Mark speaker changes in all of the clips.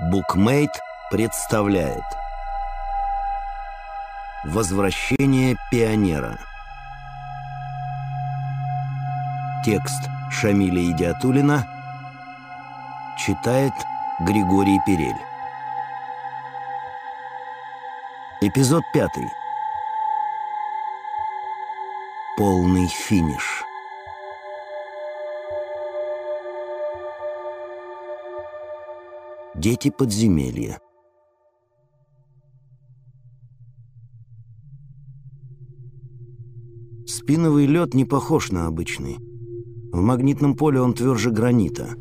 Speaker 1: Букмейт представляет. Возвращение пионера. Текст Шамиля Идиатулина Читает Григорий Перель. Эпизод пятый. Полный финиш Дети подземелья. Спиновый лед не похож на обычный. В магнитном поле он тверже гранита.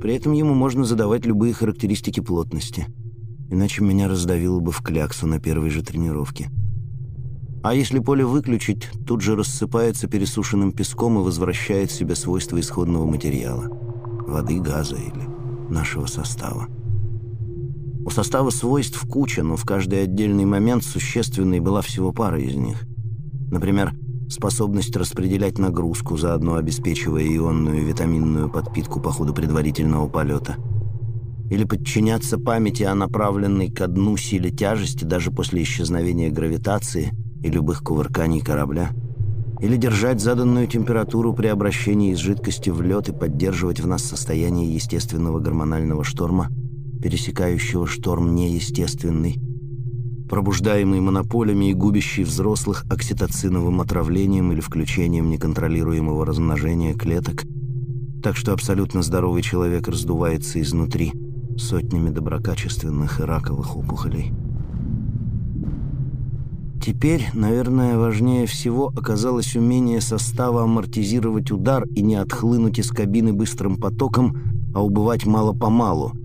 Speaker 1: При этом ему можно задавать любые характеристики плотности. Иначе меня раздавило бы в кляксу на первой же тренировке. А если поле выключить, тут же рассыпается пересушенным песком и возвращает в себе свойства исходного материала. Воды, газа или нашего состава. У состава свойств куча, но в каждый отдельный момент существенной была всего пара из них. Например, способность распределять нагрузку, заодно обеспечивая ионную и витаминную подпитку по ходу предварительного полета. Или подчиняться памяти о направленной ко дну силе тяжести даже после исчезновения гравитации и любых кувырканий корабля. Или держать заданную температуру при обращении из жидкости в лед и поддерживать в нас состояние естественного гормонального шторма – пересекающего шторм неестественный, пробуждаемый монополями и губящий взрослых окситоциновым отравлением или включением неконтролируемого размножения клеток, так что абсолютно здоровый человек раздувается изнутри сотнями доброкачественных и раковых опухолей. Теперь, наверное, важнее всего оказалось умение состава амортизировать удар и не отхлынуть из кабины быстрым потоком, а убывать мало-помалу,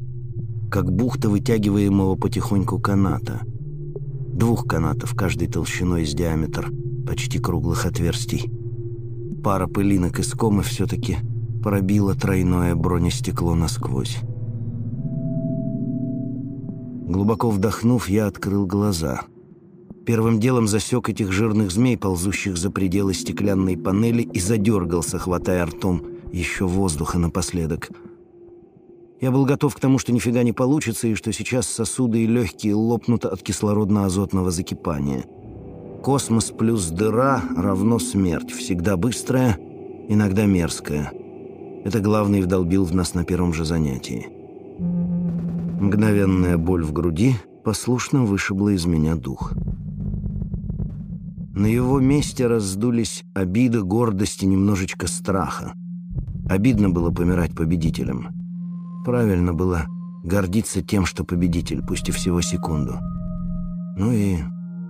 Speaker 1: как бухта вытягиваемого потихоньку каната. Двух канатов, каждой толщиной с диаметр почти круглых отверстий. Пара пылинок из комы все-таки пробила тройное бронестекло насквозь. Глубоко вдохнув, я открыл глаза. Первым делом засек этих жирных змей, ползущих за пределы стеклянной панели, и задергался, хватая ртом еще воздуха напоследок — я был готов к тому, что нифига не получится, и что сейчас сосуды и легкие лопнут от кислородно-азотного закипания. Космос плюс дыра равно смерть, всегда быстрая, иногда мерзкая. Это главный вдолбил в нас на первом же занятии. Мгновенная боль в груди послушно вышибла из меня дух. На его месте раздулись обида, гордость и немножечко страха. Обидно было помирать победителем. Правильно было гордиться тем, что победитель, пусть и всего секунду. Ну и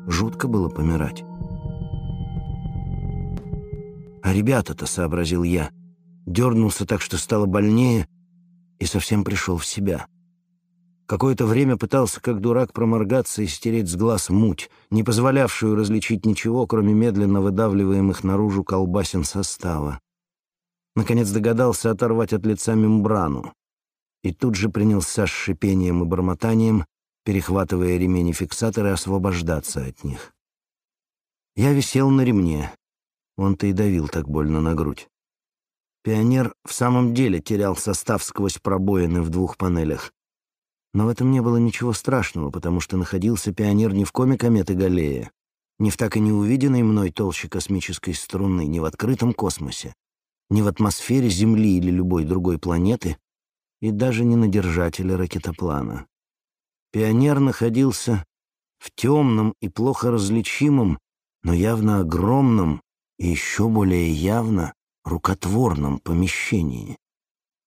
Speaker 1: жутко было помирать. А ребята-то, сообразил я, дернулся так, что стало больнее, и совсем пришел в себя. Какое-то время пытался, как дурак, проморгаться и стереть с глаз муть, не позволявшую различить ничего, кроме медленно выдавливаемых наружу колбасин состава. Наконец догадался оторвать от лица мембрану и тут же принялся с шипением и бормотанием, перехватывая ремень и фиксаторы, освобождаться от них. Я висел на ремне. Он-то и давил так больно на грудь. Пионер в самом деле терял состав сквозь пробоины в двух панелях. Но в этом не было ничего страшного, потому что находился пионер не в коме кометы Галлея, не в так и не увиденной мной толще космической струны, не в открытом космосе, не в атмосфере Земли или любой другой планеты, и даже не на держателе ракетоплана. Пионер находился в темном и плохо различимом, но явно огромном и еще более явно рукотворном помещении.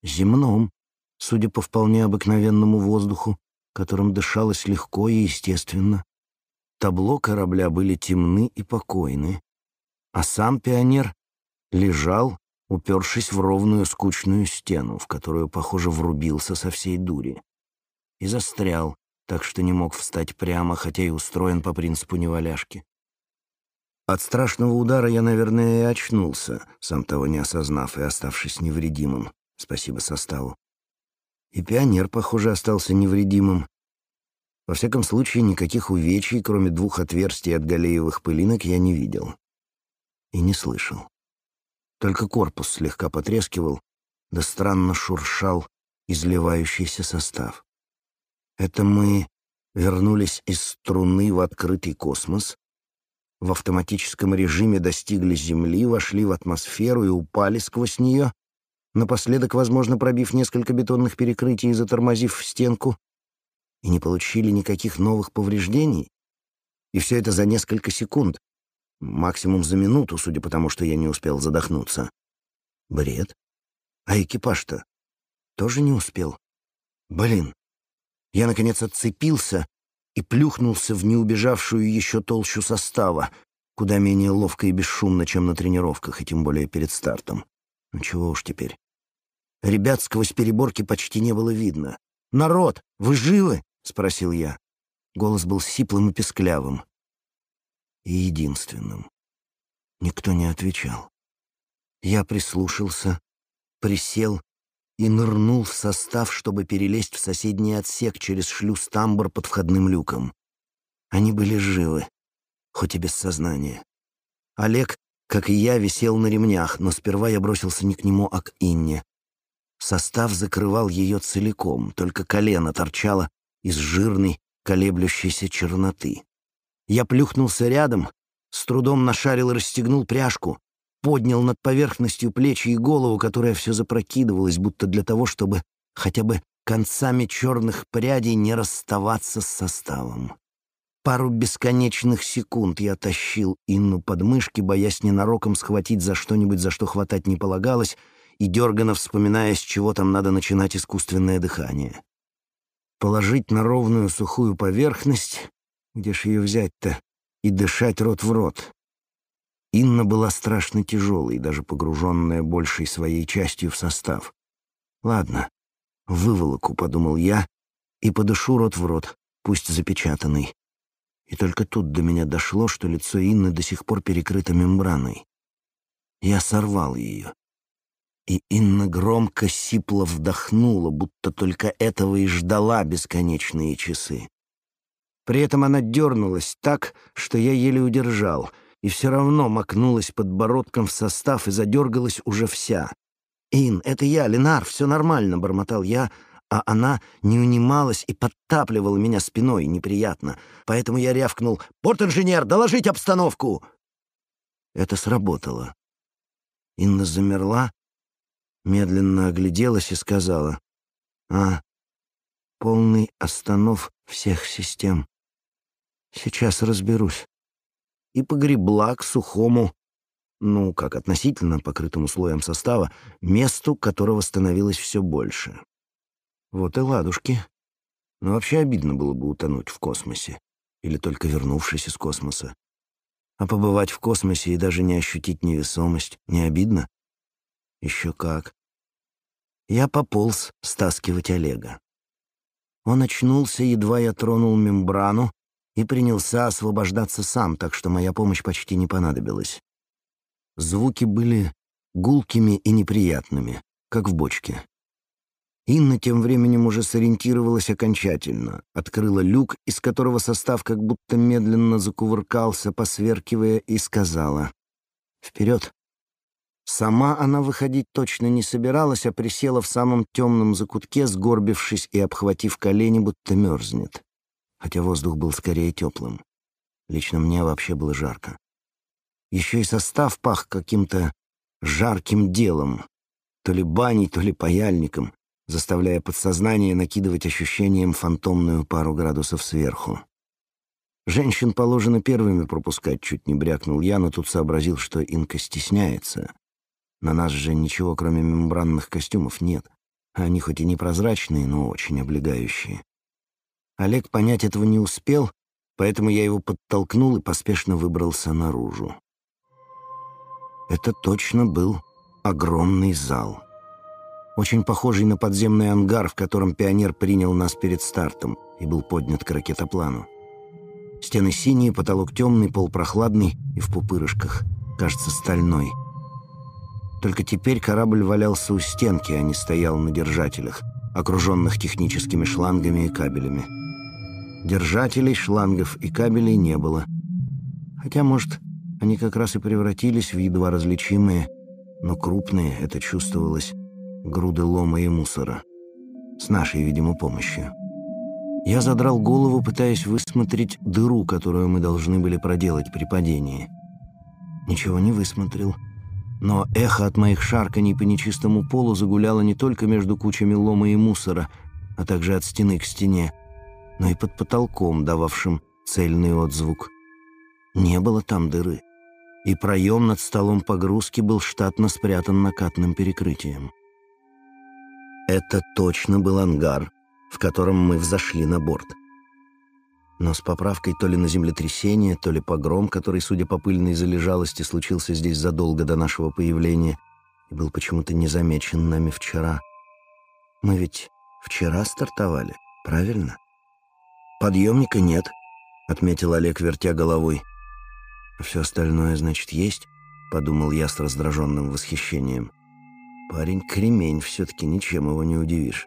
Speaker 1: Земном, судя по вполне обыкновенному воздуху, которым дышалось легко и естественно. Табло корабля были темны и покойны, а сам пионер лежал упершись в ровную скучную стену, в которую, похоже, врубился со всей дури. И застрял, так что не мог встать прямо, хотя и устроен по принципу неваляшки. От страшного удара я, наверное, и очнулся, сам того не осознав и оставшись невредимым. Спасибо составу. И пионер, похоже, остался невредимым. Во всяком случае, никаких увечий, кроме двух отверстий от галеевых пылинок, я не видел. И не слышал. Только корпус слегка потрескивал, да странно шуршал изливающийся состав. Это мы вернулись из струны в открытый космос, в автоматическом режиме достигли Земли, вошли в атмосферу и упали сквозь нее, напоследок, возможно, пробив несколько бетонных перекрытий и затормозив в стенку, и не получили никаких новых повреждений. И все это за несколько секунд, максимум за минуту, судя по тому, что я не успел задохнуться. Бред. А экипаж-то тоже не успел. Блин. Я, наконец, отцепился и плюхнулся в неубежавшую еще толщу состава, куда менее ловко и бесшумно, чем на тренировках, и тем более перед стартом. Ну чего уж теперь. Ребят сквозь переборки почти не было видно. «Народ, вы живы?» — спросил я. Голос был сиплым и песклявым. И единственным. Никто не отвечал. Я прислушался, присел и нырнул в состав, чтобы перелезть в соседний отсек через шлюз-тамбур под входным люком. Они были живы, хоть и без сознания. Олег, как и я, висел на ремнях, но сперва я бросился не к нему, а к Инне. Состав закрывал ее целиком, только колено торчало из жирной, колеблющейся черноты. Я плюхнулся рядом, с трудом нашарил и расстегнул пряжку, поднял над поверхностью плечи и голову, которая все запрокидывалась, будто для того, чтобы хотя бы концами черных прядей не расставаться с составом. Пару бесконечных секунд я тащил Инну под мышки, боясь ненароком схватить за что-нибудь, за что хватать не полагалось, и дерганно вспоминая, с чего там надо начинать искусственное дыхание. Положить на ровную сухую поверхность, где ж ее взять-то, и дышать рот в рот. Инна была страшно тяжелой, даже погруженная большей своей частью в состав. «Ладно, выволоку», — подумал я, — «и подышу рот в рот, пусть запечатанный». И только тут до меня дошло, что лицо Инны до сих пор перекрыто мембраной. Я сорвал ее. И Инна громко сипло вдохнула, будто только этого и ждала бесконечные часы. При этом она дернулась так, что я еле удержал — и все равно макнулась подбородком в состав и задергалась уже вся. «Ин, это я, Ленар, все нормально», — бормотал я, а она не унималась и подтапливала меня спиной неприятно. Поэтому я рявкнул «Порт-инженер, доложить обстановку!» Это сработало. Инна замерла, медленно огляделась и сказала «А, полный останов всех систем. Сейчас разберусь» и погребла к сухому, ну, как относительно покрытому слоем состава, месту, которого становилось все больше. Вот и ладушки. Но вообще обидно было бы утонуть в космосе. Или только вернувшись из космоса. А побывать в космосе и даже не ощутить невесомость не обидно? Еще как. Я пополз стаскивать Олега. Он очнулся, едва я тронул мембрану, и принялся освобождаться сам, так что моя помощь почти не понадобилась. Звуки были гулкими и неприятными, как в бочке. Инна тем временем уже сориентировалась окончательно, открыла люк, из которого состав как будто медленно закувыркался, посверкивая, и сказала «Вперед!». Сама она выходить точно не собиралась, а присела в самом темном закутке, сгорбившись и обхватив колени, будто мерзнет хотя воздух был скорее теплым. Лично мне вообще было жарко. Еще и состав пах каким-то жарким делом, то ли баней, то ли паяльником, заставляя подсознание накидывать ощущением фантомную пару градусов сверху. Женщин положено первыми пропускать, чуть не брякнул я, но тут сообразил, что Инка стесняется. На нас же ничего, кроме мембранных костюмов, нет. Они хоть и непрозрачные, но очень облегающие. Олег понять этого не успел, поэтому я его подтолкнул и поспешно выбрался наружу. Это точно был огромный зал. Очень похожий на подземный ангар, в котором пионер принял нас перед стартом и был поднят к ракетоплану. Стены синие, потолок темный, пол прохладный и в пупырышках, кажется, стальной. Только теперь корабль валялся у стенки, а не стоял на держателях, окруженных техническими шлангами и кабелями. Держателей, шлангов и кабелей не было. Хотя, может, они как раз и превратились в едва различимые, но крупные, это чувствовалось, груды лома и мусора. С нашей, видимо, помощью. Я задрал голову, пытаясь высмотреть дыру, которую мы должны были проделать при падении. Ничего не высмотрел. Но эхо от моих шарканий по нечистому полу загуляло не только между кучами лома и мусора, а также от стены к стене, но и под потолком, дававшим цельный отзвук. Не было там дыры, и проем над столом погрузки был штатно спрятан накатным перекрытием. Это точно был ангар, в котором мы взошли на борт. Но с поправкой то ли на землетрясение, то ли погром, который, судя по пыльной залежалости, случился здесь задолго до нашего появления и был почему-то незамечен нами вчера. Мы ведь вчера стартовали, правильно? «Подъемника нет», — отметил Олег, вертя головой. «А все остальное, значит, есть?» — подумал я с раздраженным восхищением. «Парень кремень, все-таки ничем его не удивишь».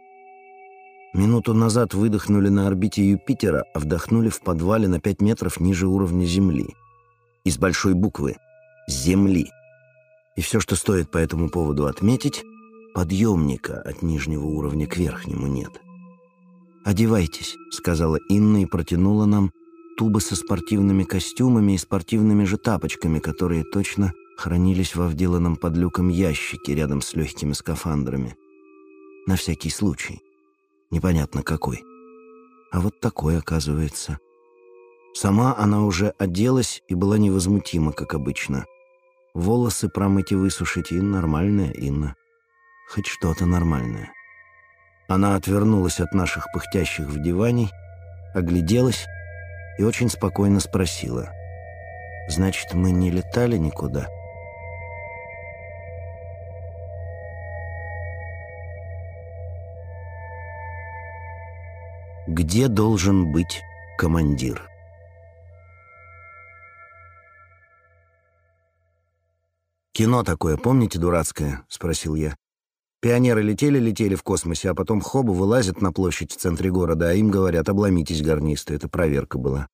Speaker 1: Минуту назад выдохнули на орбите Юпитера, а вдохнули в подвале на 5 метров ниже уровня Земли. Из большой буквы «Земли». И все, что стоит по этому поводу отметить, подъемника от нижнего уровня к верхнему нет. «Одевайтесь», — сказала Инна и протянула нам тубы со спортивными костюмами и спортивными же тапочками, которые точно хранились во вделанном под люком ящике рядом с легкими скафандрами. На всякий случай. Непонятно какой. А вот такой, оказывается. Сама она уже оделась и была невозмутима, как обычно. Волосы промыть и высушить, и нормальная Инна. Хоть что-то нормальное. Она отвернулась от наших пыхтящих в диване, огляделась и очень спокойно спросила. «Значит, мы не летали никуда?» Где должен быть командир? «Кино такое, помните, дурацкое?» — спросил я. Пионеры летели-летели в космосе, а потом хобу вылазят на площадь в центре города, а им говорят, обломитесь, гарнисты, это проверка была.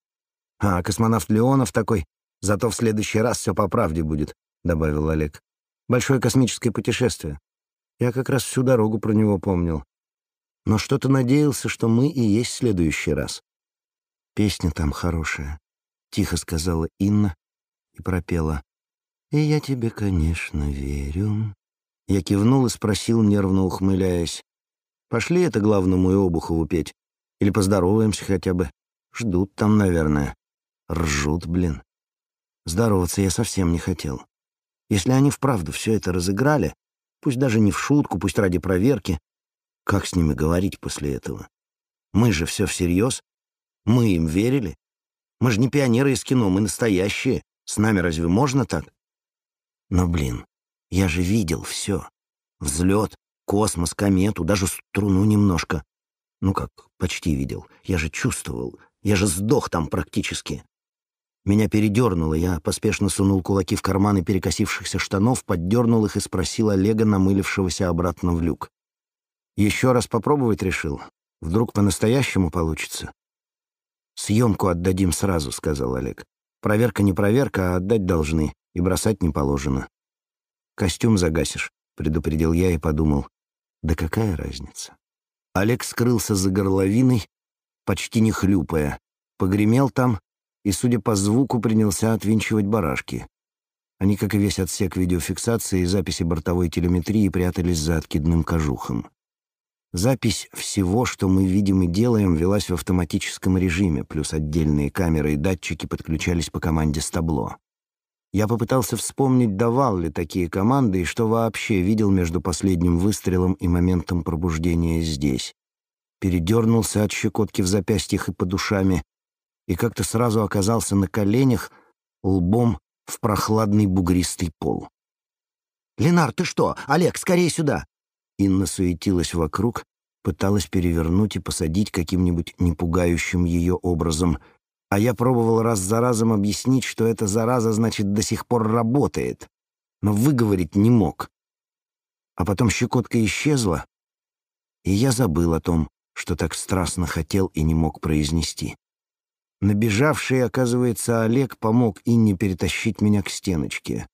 Speaker 1: «А, космонавт Леонов такой, зато в следующий раз все по правде будет», — добавил Олег. «Большое космическое путешествие. Я как раз всю дорогу про него помнил но что-то надеялся, что мы и есть следующий раз. «Песня там хорошая», — тихо сказала Инна и пропела. «И я тебе, конечно, верю». Я кивнул и спросил, нервно ухмыляясь. «Пошли это главному и Обухову петь? Или поздороваемся хотя бы? Ждут там, наверное. Ржут, блин». Здороваться я совсем не хотел. Если они вправду все это разыграли, пусть даже не в шутку, пусть ради проверки, как с ними говорить после этого? Мы же все всерьез. Мы им верили. Мы же не пионеры из кино, мы настоящие. С нами разве можно так? Но, блин, я же видел все. Взлет, космос, комету, даже струну немножко. Ну как, почти видел. Я же чувствовал. Я же сдох там практически. Меня передернуло, я поспешно сунул кулаки в карманы перекосившихся штанов, поддернул их и спросил Олега, намылившегося обратно в люк. Еще раз попробовать решил. Вдруг по-настоящему получится. «Съемку отдадим сразу», — сказал Олег. «Проверка не проверка, а отдать должны, и бросать не положено». «Костюм загасишь», — предупредил я и подумал. «Да какая разница?» Олег скрылся за горловиной, почти не хлюпая, погремел там и, судя по звуку, принялся отвинчивать барашки. Они, как и весь отсек видеофиксации и записи бортовой телеметрии, прятались за откидным кожухом. Запись всего, что мы видим и делаем, велась в автоматическом режиме, плюс отдельные камеры и датчики подключались по команде с табло. Я попытался вспомнить, давал ли такие команды и что вообще видел между последним выстрелом и моментом пробуждения здесь. Передернулся от щекотки в запястьях и под ушами и как-то сразу оказался на коленях, лбом в прохладный бугристый пол. «Ленар, ты что? Олег, скорее сюда!» Инна суетилась вокруг, пыталась перевернуть и посадить каким-нибудь непугающим ее образом, а я пробовал раз за разом объяснить, что эта зараза, значит, до сих пор работает, но выговорить не мог. А потом щекотка исчезла, и я забыл о том, что так страстно хотел и не мог произнести. Набежавший, оказывается, Олег помог Инне перетащить меня к стеночке.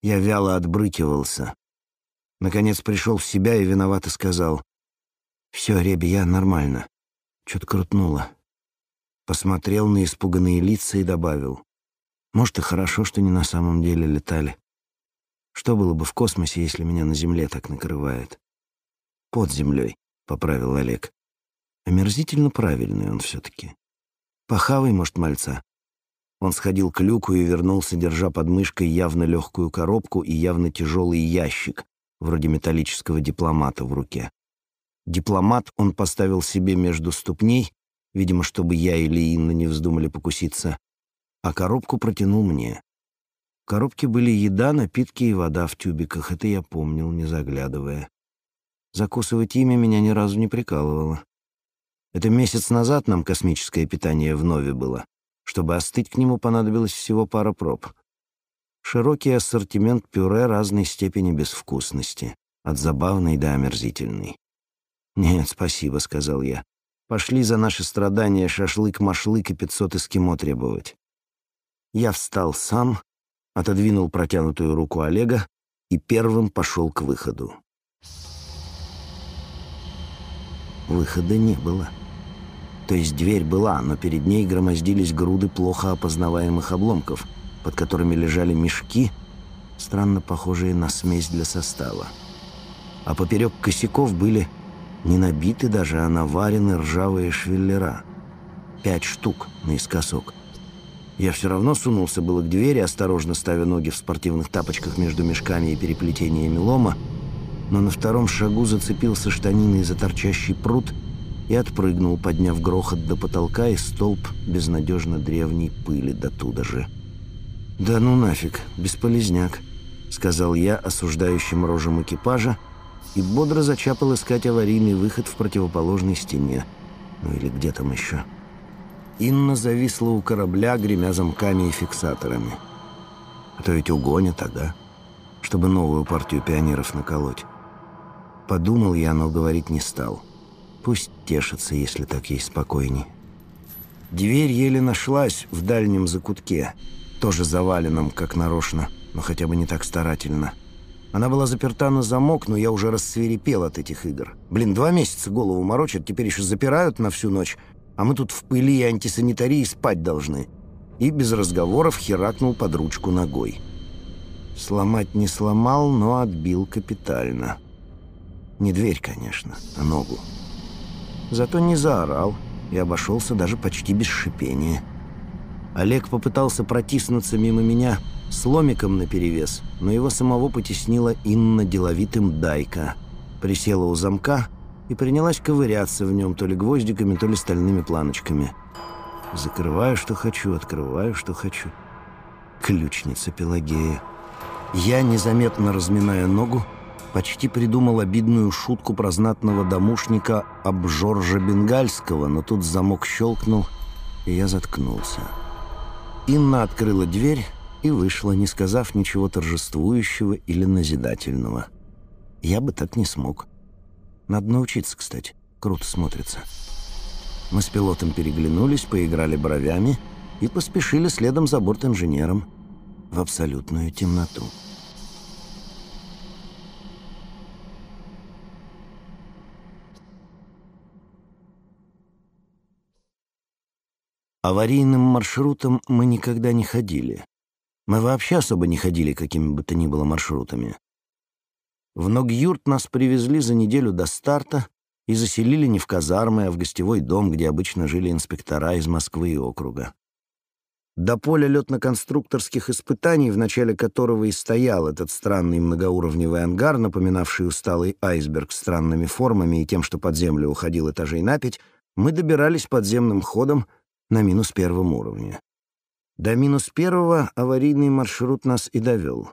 Speaker 1: Я вяло отбрыкивался, Наконец пришел в себя и виновато сказал. «Все, Реби, я нормально. Что-то крутнуло. Посмотрел на испуганные лица и добавил. Может, и хорошо, что не на самом деле летали. Что было бы в космосе, если меня на Земле так накрывает? Под землей, — поправил Олег. Омерзительно правильный он все-таки. Похавай, может, мальца. Он сходил к люку и вернулся, держа под мышкой явно легкую коробку и явно тяжелый ящик, вроде металлического дипломата в руке. Дипломат он поставил себе между ступней, видимо, чтобы я или Инна не вздумали покуситься, а коробку протянул мне. В коробке были еда, напитки и вода в тюбиках, это я помнил, не заглядывая. Закусывать ими меня ни разу не прикалывало. Это месяц назад нам космическое питание вновь было. Чтобы остыть к нему, понадобилось всего пара проб. Широкий ассортимент пюре разной степени безвкусности, от забавной до омерзительной. «Нет, спасибо», — сказал я. «Пошли за наши страдания шашлык-машлык и пятьсот эскимо требовать». Я встал сам, отодвинул протянутую руку Олега и первым пошел к выходу. Выхода не было. То есть дверь была, но перед ней громоздились груды плохо опознаваемых обломков, под которыми лежали мешки, странно похожие на смесь для состава. А поперек косяков были не набиты даже, а наварены ржавые швеллера. Пять штук наискосок. Я все равно сунулся было к двери, осторожно ставя ноги в спортивных тапочках между мешками и переплетениями лома, но на втором шагу зацепился штаниной за торчащий пруд и отпрыгнул, подняв грохот до потолка и столб безнадежно древней пыли до туда же. «Да ну нафиг, бесполезняк», — сказал я осуждающим рожем экипажа, и бодро зачапал искать аварийный выход в противоположной стене. Ну или где там еще. Инна зависла у корабля, гремя замками и фиксаторами. А то ведь угонят, ага. Чтобы новую партию пионеров наколоть. Подумал я, но говорить не стал. Пусть тешится, если так ей спокойней. Дверь еле нашлась в дальнем закутке, тоже заваленном, как нарочно, но хотя бы не так старательно — она была заперта на замок, но я уже рассверепел от этих игр. Блин, два месяца голову морочат, теперь еще запирают на всю ночь, а мы тут в пыли и антисанитарии спать должны. И без разговоров херакнул под ручку ногой. Сломать не сломал, но отбил капитально. Не дверь, конечно, а ногу. Зато не заорал и обошелся даже почти без шипения. Олег попытался протиснуться мимо меня с ломиком наперевес, но его самого потеснила Инна деловитым дайка. Присела у замка и принялась ковыряться в нем то ли гвоздиками, то ли стальными планочками. Закрываю, что хочу, открываю, что хочу. Ключница Пелагея. Я, незаметно разминая ногу, почти придумал обидную шутку про знатного домушника об Жоржа Бенгальского, но тут замок щелкнул, и я заткнулся. Инна открыла дверь и вышла, не сказав ничего торжествующего или назидательного. Я бы так не смог. Надо научиться, кстати. Круто смотрится. Мы с пилотом переглянулись, поиграли бровями и поспешили следом за борт-инженером в абсолютную темноту. Аварийным маршрутом мы никогда не ходили. Мы вообще особо не ходили какими бы то ни было маршрутами. В Ногюрт нас привезли за неделю до старта и заселили не в казармы, а в гостевой дом, где обычно жили инспектора из Москвы и округа. До поля летно-конструкторских испытаний, в начале которого и стоял этот странный многоуровневый ангар, напоминавший усталый айсберг странными формами и тем, что под землю уходил этажей на пять, мы добирались подземным ходом на минус первом уровне. До минус первого аварийный маршрут нас и довел.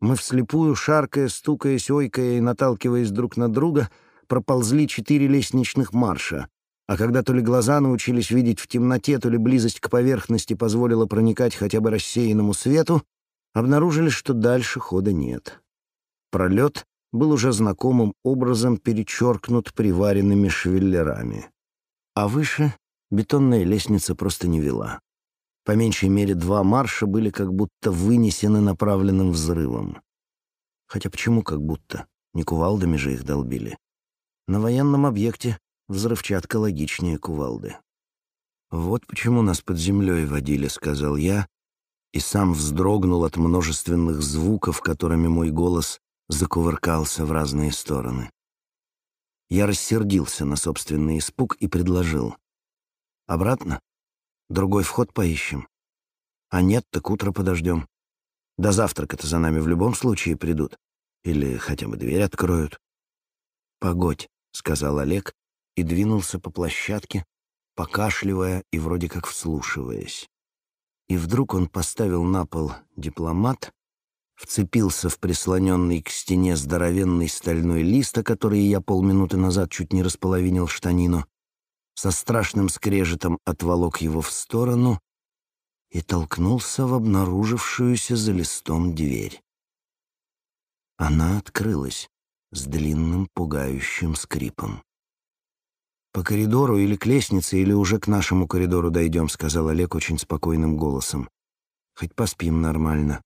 Speaker 1: Мы вслепую, шаркая, стукаясь, ойкая и наталкиваясь друг на друга, проползли четыре лестничных марша, а когда то ли глаза научились видеть в темноте, то ли близость к поверхности позволила проникать хотя бы рассеянному свету, обнаружили, что дальше хода нет. Пролет был уже знакомым образом перечеркнут приваренными швеллерами. А выше Бетонная лестница просто не вела. По меньшей мере два марша были как будто вынесены направленным взрывом. Хотя почему как будто? Не кувалдами же их долбили. На военном объекте взрывчатка логичнее кувалды. «Вот почему нас под землей водили», — сказал я, и сам вздрогнул от множественных звуков, которыми мой голос закувыркался в разные стороны. Я рассердился на собственный испуг и предложил. «Обратно? Другой вход поищем. А нет, так утро подождем. До завтрака-то за нами в любом случае придут. Или хотя бы дверь откроют». «Погодь», — сказал Олег и двинулся по площадке, покашливая и вроде как вслушиваясь. И вдруг он поставил на пол дипломат, вцепился в прислоненный к стене здоровенный стальной лист, который я полминуты назад чуть не располовинил штанину, со страшным скрежетом отволок его в сторону и толкнулся в обнаружившуюся за листом дверь. Она открылась с длинным пугающим скрипом. «По коридору или к лестнице, или уже к нашему коридору дойдем», — сказал Олег очень спокойным голосом. «Хоть поспим нормально».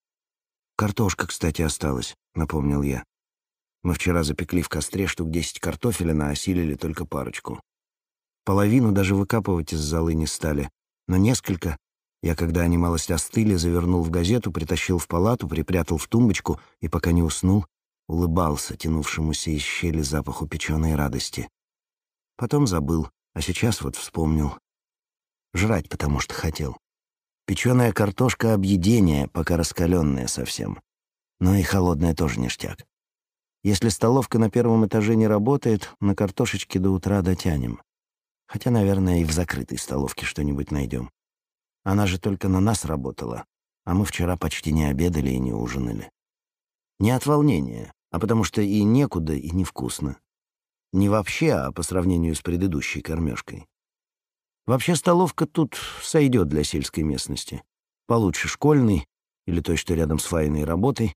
Speaker 1: «Картошка, кстати, осталась», — напомнил я. «Мы вчера запекли в костре штук десять картофеля, осилили только парочку. Половину даже выкапывать из золы не стали, но несколько я, когда они малость остыли, завернул в газету, притащил в палату, припрятал в тумбочку и, пока не уснул, улыбался тянувшемуся из щели запаху печеной радости. Потом забыл, а сейчас вот вспомнил. Жрать потому что хотел. Печеная картошка — объедение, пока раскаленная совсем. Но и холодная тоже ништяк. Если столовка на первом этаже не работает, на картошечке до утра дотянем. Хотя, наверное, и в закрытой столовке что-нибудь найдем. Она же только на нас работала, а мы вчера почти не обедали и не ужинали. Не от волнения, а потому что и некуда, и невкусно. Не вообще, а по сравнению с предыдущей кормежкой. Вообще столовка тут сойдет для сельской местности. Получше школьной или той, что рядом с Фаиной работой.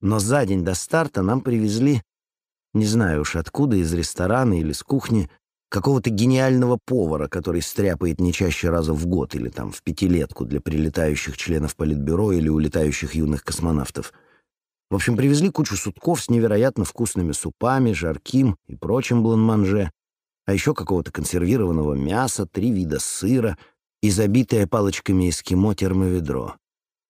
Speaker 1: Но за день до старта нам привезли, не знаю уж откуда, из ресторана или с кухни, какого-то гениального повара, который стряпает не чаще раза в год или там в пятилетку для прилетающих членов политбюро или улетающих юных космонавтов — в общем, привезли кучу сутков с невероятно вкусными супами, жарким и прочим бланманже, а еще какого-то консервированного мяса, три вида сыра и забитое палочками эскимо термоведро.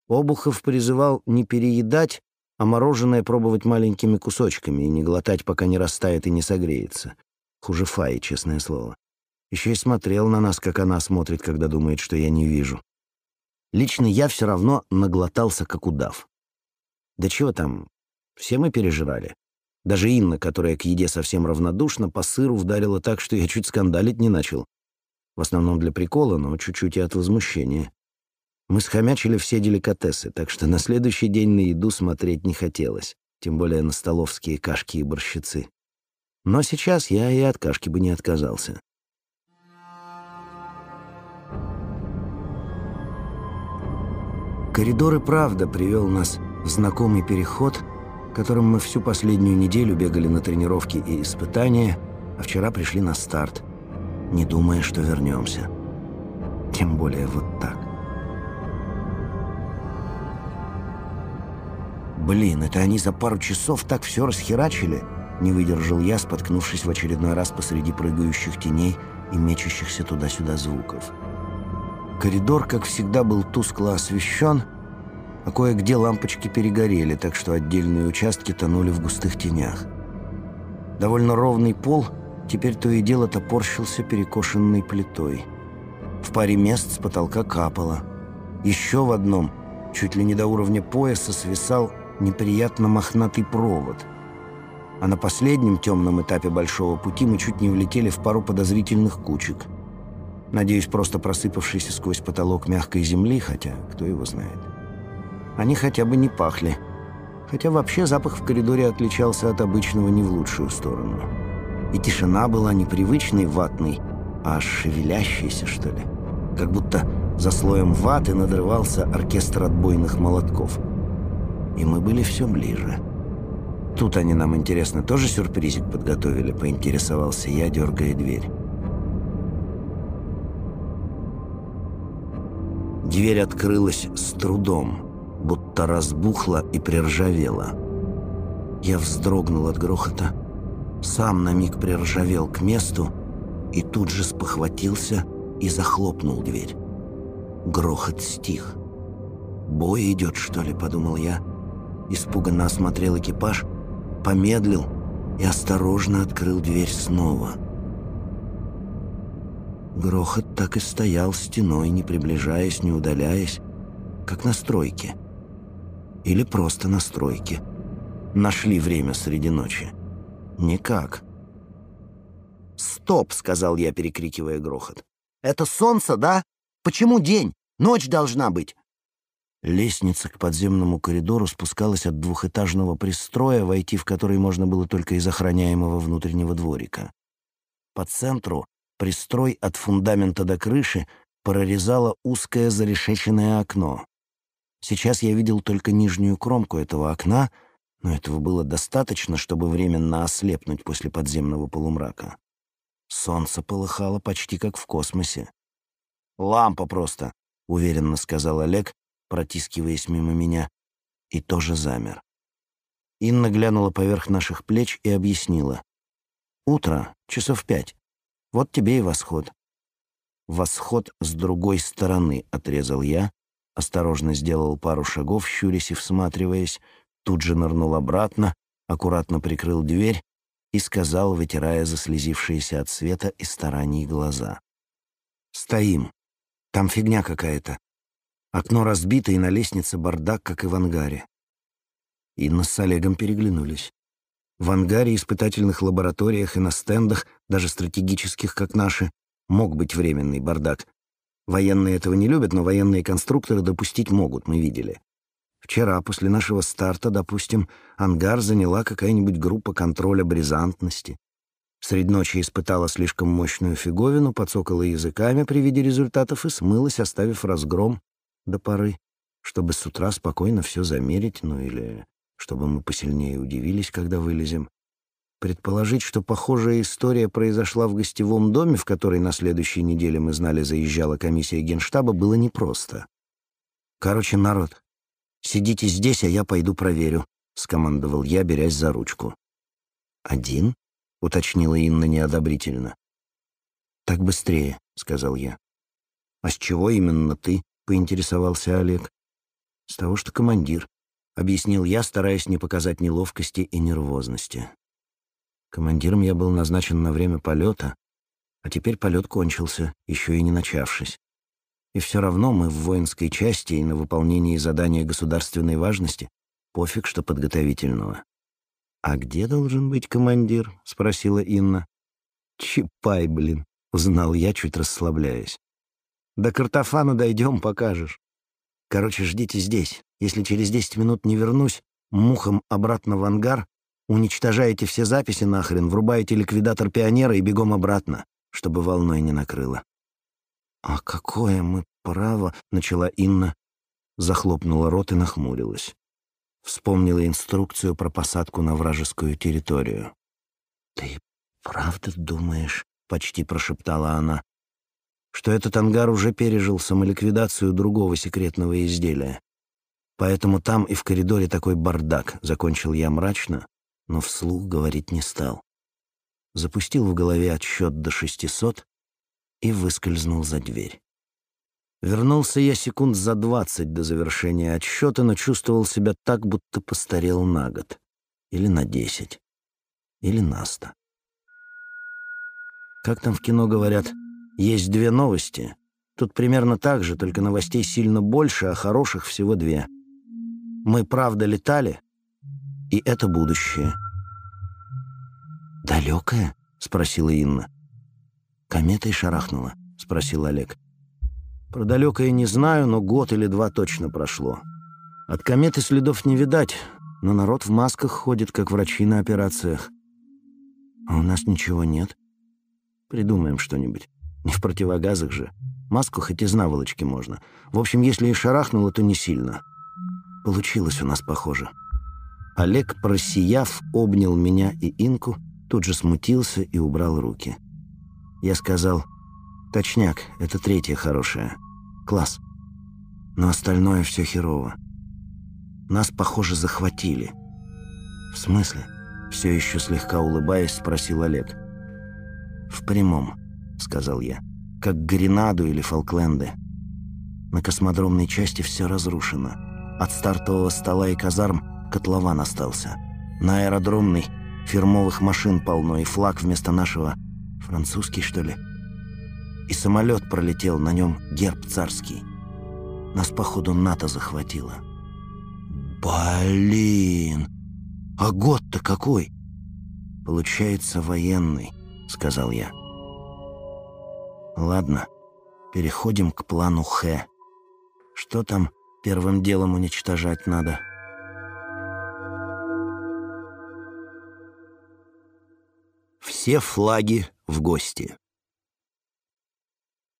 Speaker 1: Обухов призывал не переедать, а мороженое пробовать маленькими кусочками и не глотать, пока не растает и не согреется. Хуже Фаи, честное слово. Еще и смотрел на нас, как она смотрит, когда думает, что я не вижу. Лично я все равно наглотался, как удав. Да чего там, все мы пережирали. Даже Инна, которая к еде совсем равнодушна, по сыру вдарила так, что я чуть скандалить не начал. В основном для прикола, но чуть-чуть и от возмущения. Мы схомячили все деликатесы, так что на следующий день на еду смотреть не хотелось, тем более на столовские кашки и борщицы. Но сейчас я и от кашки бы не отказался. Коридор и правда привел нас знакомый переход, которым мы всю последнюю неделю бегали на тренировки и испытания, а вчера пришли на старт, не думая, что вернемся. Тем более вот так. «Блин, это они за пару часов так все расхерачили?» Не выдержал я, споткнувшись в очередной раз посреди прыгающих теней и мечущихся туда-сюда звуков. Коридор, как всегда, был тускло освещен — а кое-где лампочки перегорели, так что отдельные участки тонули в густых тенях. Довольно ровный пол теперь то и дело топорщился перекошенной плитой. В паре мест с потолка капало. Еще в одном, чуть ли не до уровня пояса, свисал неприятно мохнатый провод. А на последнем темном этапе большого пути мы чуть не влетели в пару подозрительных кучек. Надеюсь, просто просыпавшийся сквозь потолок мягкой земли, хотя кто его знает. Они хотя бы не пахли. Хотя вообще запах в коридоре отличался от обычного не в лучшую сторону. И тишина была непривычной ватной, а шевелящейся, что ли. Как будто за слоем ваты надрывался оркестр отбойных молотков. И мы были все ближе. Тут они нам, интересно, тоже сюрпризик подготовили, поинтересовался я, дергая дверь. Дверь открылась с трудом будто разбухла и приржавела. Я вздрогнул от грохота, сам на миг приржавел к месту и тут же спохватился и захлопнул дверь. Грохот стих. «Бой идет, что ли?» — подумал я. Испуганно осмотрел экипаж, помедлил и осторожно открыл дверь снова. Грохот так и стоял стеной, не приближаясь, не удаляясь, как на стройке. Или просто на стройке. Нашли время среди ночи. Никак.
Speaker 2: «Стоп!» — сказал я, перекрикивая грохот. «Это солнце, да? Почему день? Ночь должна быть!»
Speaker 1: Лестница к подземному коридору спускалась от двухэтажного пристроя, войти в который можно было только из охраняемого внутреннего дворика. По центру пристрой от фундамента до крыши прорезало узкое зарешеченное окно. Сейчас я видел только нижнюю кромку этого окна, но этого было достаточно, чтобы временно ослепнуть после подземного полумрака. Солнце полыхало почти как в космосе. «Лампа просто», — уверенно сказал Олег, протискиваясь мимо меня, и тоже замер. Инна глянула поверх наших плеч и объяснила. «Утро, часов пять. Вот тебе и восход». «Восход с другой стороны», — отрезал я, осторожно сделал пару шагов, щурясь и всматриваясь, тут же нырнул обратно, аккуратно прикрыл дверь и сказал, вытирая заслезившиеся от света и стараний глаза. «Стоим. Там фигня какая-то. Окно разбито, и на лестнице бардак, как и в ангаре». Инна с Олегом переглянулись. В ангаре, испытательных лабораториях и на стендах, даже стратегических, как наши, мог быть временный бардак. Военные этого не любят, но военные конструкторы допустить могут, мы видели. Вчера, после нашего старта, допустим, ангар заняла какая-нибудь группа контроля бризантности. Средь ночи испытала слишком мощную фиговину, подсокала языками при виде результатов и смылась, оставив разгром до поры, чтобы с утра спокойно все замерить, ну или чтобы мы посильнее удивились, когда вылезем. Предположить, что похожая история произошла в гостевом доме, в который на следующей неделе мы знали заезжала комиссия генштаба, было непросто. Короче, народ, «Сидите здесь, а я пойду проверю», — скомандовал я, берясь за ручку. «Один?» — уточнила Инна неодобрительно. «Так быстрее», — сказал я. «А с чего именно ты?» — поинтересовался Олег. «С того, что командир», — объяснил я, стараясь не показать неловкости и нервозности. Командиром я был назначен на время полета, а теперь полет кончился, еще и не начавшись. И все равно мы в воинской части и на выполнении задания государственной важности. Пофиг, что подготовительного. «А где должен быть командир?» — спросила Инна. «Чипай, блин», — узнал я, чуть расслабляясь. «До картофана дойдем, покажешь. Короче, ждите здесь. Если через десять минут не вернусь, мухом обратно в ангар, уничтожаете все записи нахрен, врубаете ликвидатор пионера и бегом обратно, чтобы волной не накрыло. «А какое мы право?» — начала Инна, захлопнула рот и нахмурилась. Вспомнила инструкцию про посадку на вражескую территорию. «Ты правда думаешь?» — почти прошептала она. «Что этот ангар уже пережил самоликвидацию другого секретного изделия. Поэтому там и в коридоре такой бардак», — закончил я мрачно, но вслух говорить не стал. Запустил в голове отсчет до шестисот и выскользнул за дверь. Вернулся я секунд за двадцать до завершения отсчета, но чувствовал себя так, будто постарел на год. Или на десять. Или на сто. Как там в кино говорят, есть две новости. Тут примерно так же, только новостей сильно больше, а хороших всего две. Мы правда летали, и это будущее. «Далекое?» — спросила Инна. «Кометой шарахнула?» — спросил Олег. «Про далекое не знаю, но год или два точно прошло. От кометы следов не видать, но народ в масках ходит, как врачи на операциях. А у нас ничего нет. Придумаем что-нибудь. Не в противогазах же. Маску хоть из наволочки можно. В общем, если и шарахнуло, то не сильно. Получилось у нас похоже». Олег, просияв, обнял меня и Инку, тут же смутился и убрал руки. Я сказал, «Точняк, это третья хорошая. Класс. Но остальное все херово. Нас, похоже, захватили». «В смысле?» — все еще слегка улыбаясь, спросил Олег. «В прямом. Сказал я. «Как Гренаду или Фолкленды. На космодромной части все разрушено. От стартового стола и казарм котлован остался. На аэродромной фирмовых машин полно, и флаг вместо нашего французский, что ли? И самолет пролетел, на нем герб царский. Нас, походу, НАТО захватило. Блин! А год-то какой? Получается, военный, сказал я. Ладно, переходим к плану Х. Что там первым делом уничтожать надо? Все флаги в гости.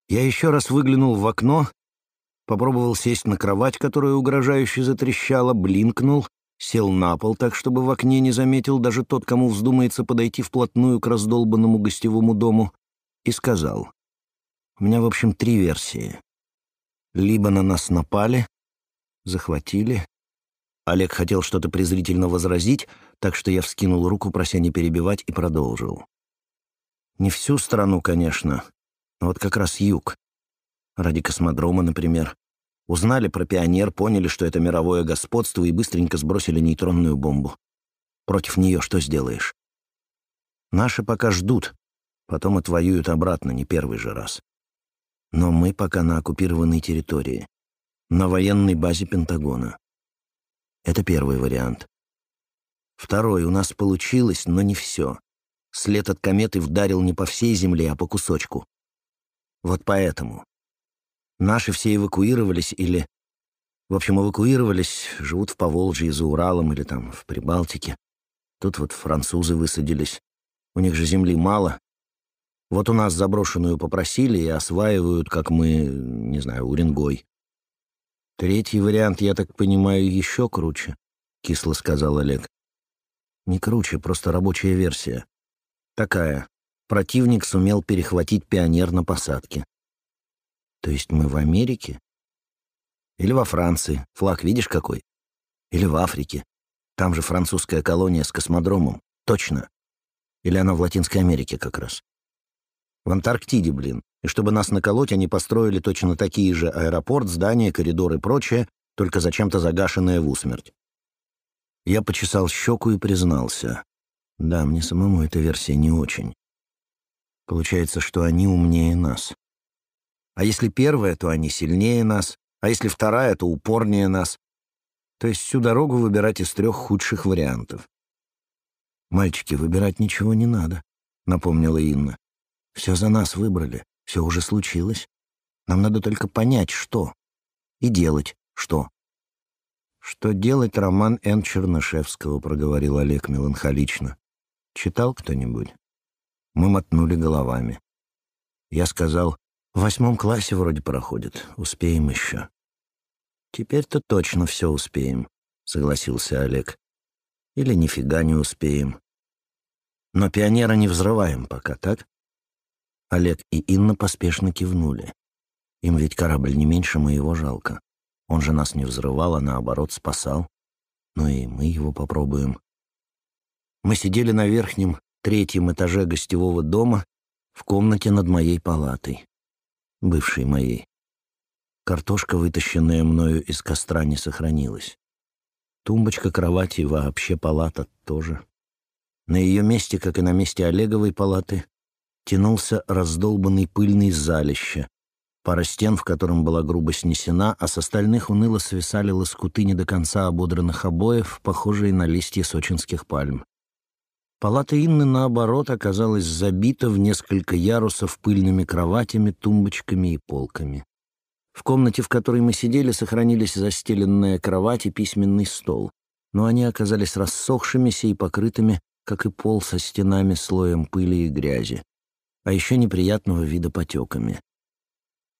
Speaker 1: Я еще раз выглянул в окно, попробовал сесть на кровать, которая угрожающе затрещала, блинкнул, сел на пол так, чтобы в окне не заметил даже тот, кому вздумается подойти вплотную к раздолбанному гостевому дому, и сказал. У меня, в общем, три версии. Либо на нас напали, захватили. Олег хотел что-то презрительно возразить, так что я вскинул руку, прося не перебивать, и продолжил. Не всю страну, конечно, но вот как раз юг. Ради космодрома, например. Узнали про пионер, поняли, что это мировое господство, и быстренько сбросили нейтронную бомбу. Против нее что сделаешь? Наши пока ждут, потом отвоюют обратно, не первый же раз. Но мы пока на оккупированной территории, на военной базе Пентагона. Это первый вариант. Второй, у нас получилось, но не все. След от кометы вдарил не по всей Земле, а по кусочку. Вот поэтому. Наши все эвакуировались или... В общем, эвакуировались, живут в Поволжье, за Уралом или там в Прибалтике. Тут вот французы высадились. У них же земли мало. Вот у нас заброшенную попросили и осваивают, как мы, не знаю, Уренгой. Третий вариант, я так понимаю, еще круче, — кисло сказал Олег. Не круче, просто рабочая версия. Такая противник сумел перехватить пионер на посадке. То есть мы в Америке? Или во Франции. Флаг видишь какой? Или в Африке. Там же французская колония с космодромом. Точно. Или она в Латинской Америке как раз. В Антарктиде, блин. И чтобы нас наколоть, они построили точно такие же аэропорт, здания, коридоры и прочее, только зачем-то загашенное в усмерть. Я почесал щеку и признался. Да, мне самому эта версия не очень. Получается, что они умнее нас. А если первая, то они сильнее нас, а если вторая, то упорнее нас. То есть всю дорогу выбирать из трех худших вариантов. «Мальчики, выбирать ничего не надо», — напомнила Инна. «Все за нас выбрали, все уже случилось. Нам надо только понять, что. И делать, что». «Что делать, роман Н. Чернышевского», — проговорил Олег меланхолично. «Читал кто-нибудь?» Мы мотнули головами. Я сказал, в восьмом классе вроде проходит, успеем еще. Теперь-то точно все успеем, согласился Олег. Или нифига не успеем. Но пионера не взрываем пока, так? Олег и Инна поспешно кивнули. Им ведь корабль не меньше моего жалко. Он же нас не взрывал, а наоборот спасал. Ну и мы его попробуем. Мы сидели на верхнем третьем этаже гостевого дома в комнате над моей палатой, бывшей моей. Картошка, вытащенная мною из костра, не сохранилась. Тумбочка, кровати и вообще палата тоже. На ее месте, как и на месте Олеговой палаты, тянулся раздолбанный пыльный залище, пара стен, в котором была грубо снесена, а с остальных уныло свисали лоскуты не до конца ободранных обоев, похожие на листья сочинских пальм. Палата Инны, наоборот, оказалась забита в несколько ярусов пыльными кроватями, тумбочками и полками. В комнате, в которой мы сидели, сохранились застеленная кровать и письменный стол, но они оказались рассохшимися и покрытыми, как и пол со стенами, слоем пыли и грязи, а еще неприятного вида потеками.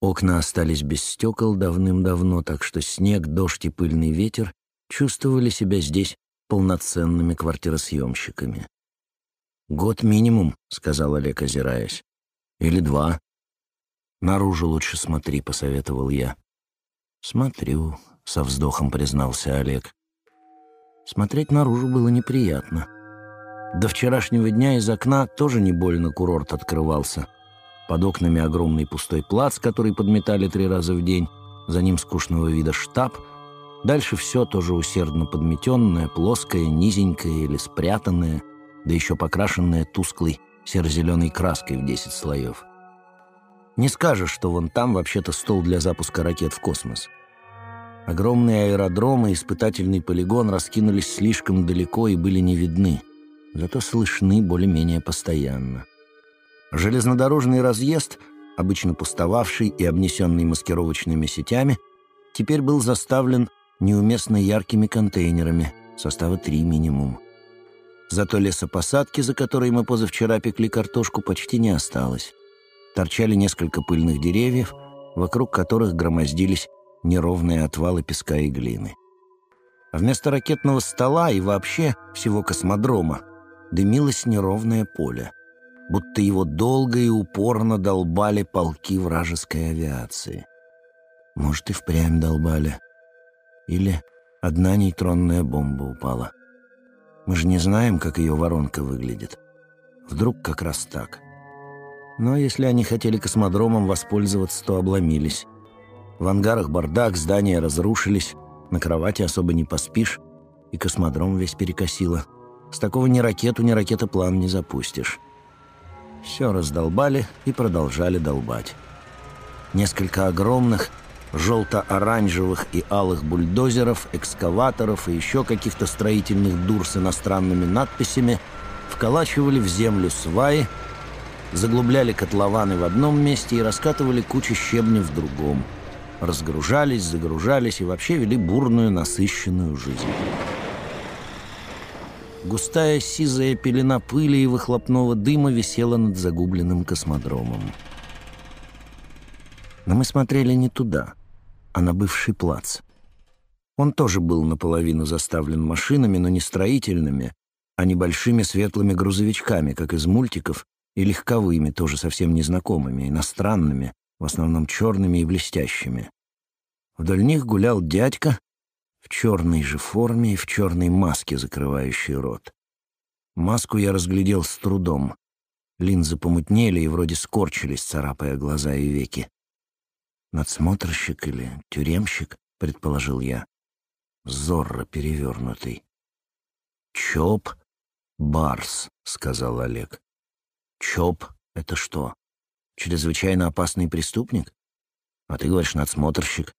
Speaker 1: Окна остались без стекол давным-давно, так что снег, дождь и пыльный ветер чувствовали себя здесь полноценными квартиросъемщиками. «Год минимум», — сказал Олег, озираясь. «Или два». «Наружу лучше смотри», — посоветовал я. «Смотрю», — со вздохом признался Олег. Смотреть наружу было неприятно. До вчерашнего дня из окна тоже не больно курорт открывался. Под окнами огромный пустой плац, который подметали три раза в день. За ним скучного вида штаб. Дальше все тоже усердно подметенное, плоское, низенькое или спрятанное, да еще покрашенное тусклой серо-зеленой краской в 10 слоев. Не скажешь, что вон там вообще-то стол для запуска ракет в космос. Огромные аэродромы и испытательный полигон раскинулись слишком далеко и были не видны, зато слышны более-менее постоянно. Железнодорожный разъезд, обычно пустовавший и обнесенный маскировочными сетями, теперь был заставлен неуместно яркими контейнерами, состава три минимум. Зато лесопосадки, за которой мы позавчера пекли картошку, почти не осталось. Торчали несколько пыльных деревьев, вокруг которых громоздились неровные отвалы песка и глины. А вместо ракетного стола и вообще всего космодрома дымилось неровное поле, будто его долго и упорно долбали полки вражеской авиации. Может, и впрямь долбали. Или одна нейтронная бомба упала. Мы же не знаем, как ее воронка выглядит. Вдруг как раз так. Но если они хотели космодромом воспользоваться, то обломились. В ангарах бардак, здания разрушились, на кровати особо не поспишь, и космодром весь перекосило. С такого ни ракету, ни ракетоплан не запустишь. Все раздолбали и продолжали долбать. Несколько огромных, желто-оранжевых и алых бульдозеров, экскаваторов и еще каких-то строительных дур с иностранными надписями вколачивали в землю сваи, заглубляли котлованы в одном месте и раскатывали кучи щебня в другом. Разгружались, загружались и вообще вели бурную, насыщенную жизнь. Густая сизая пелена пыли и выхлопного дыма висела над загубленным космодромом. Но мы смотрели не туда, а на бывший плац. Он тоже был наполовину заставлен машинами, но не строительными, а небольшими светлыми грузовичками, как из мультиков, и легковыми, тоже совсем незнакомыми, иностранными, в основном черными и блестящими. Вдоль них гулял дядька в черной же форме и в черной маске, закрывающей рот. Маску я разглядел с трудом. Линзы помутнели и вроде скорчились, царапая глаза и веки. «Надсмотрщик или тюремщик?» — предположил я. Зорро перевернутый. «Чоп Барс», — сказал Олег. «Чоп — это что? Чрезвычайно опасный преступник? А ты говоришь, надсмотрщик.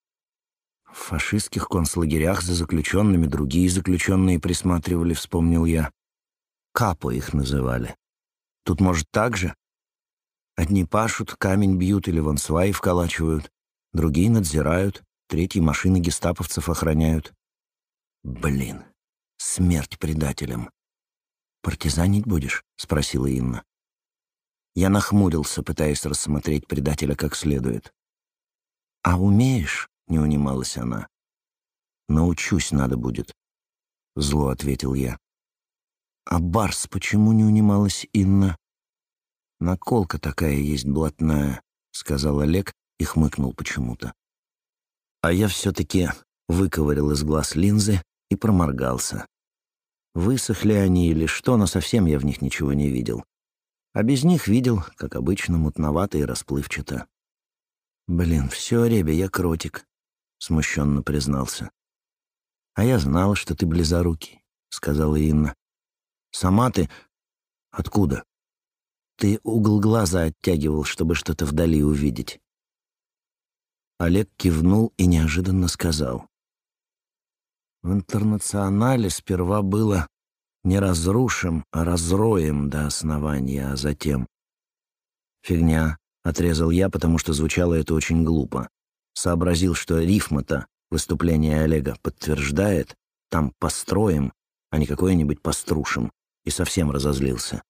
Speaker 1: В фашистских концлагерях за заключенными другие заключенные присматривали, вспомнил я. Капо их называли. Тут, может, так же? Одни пашут, камень бьют или вон сваи вколачивают, другие надзирают, третьи машины гестаповцев охраняют. Блин, смерть предателям. «Партизанить будешь?» — спросила Инна. Я нахмурился, пытаясь рассмотреть предателя как следует. «А умеешь?» Не унималась она. «Научусь надо будет», — зло ответил я. «А Барс почему не унималась Инна?» «Наколка такая есть блатная», — сказал Олег и хмыкнул почему-то. А я все-таки выковырял из глаз линзы и проморгался. Высохли они или что, но совсем я в них ничего не видел. А без них видел, как обычно, мутновато и расплывчато. «Блин, все, Ребя, я кротик смущенно признался. «А я знала, что ты близорукий», — сказала Инна. «Сама ты... Откуда?» «Ты угол глаза оттягивал, чтобы что-то вдали увидеть». Олег кивнул и неожиданно сказал. «В интернационале сперва было не разрушим, а разроем до основания, а затем...» «Фигня», — отрезал я, потому что звучало это очень глупо сообразил, что рифма-то выступление Олега подтверждает, там построим, а не какое-нибудь пострушим, и совсем разозлился.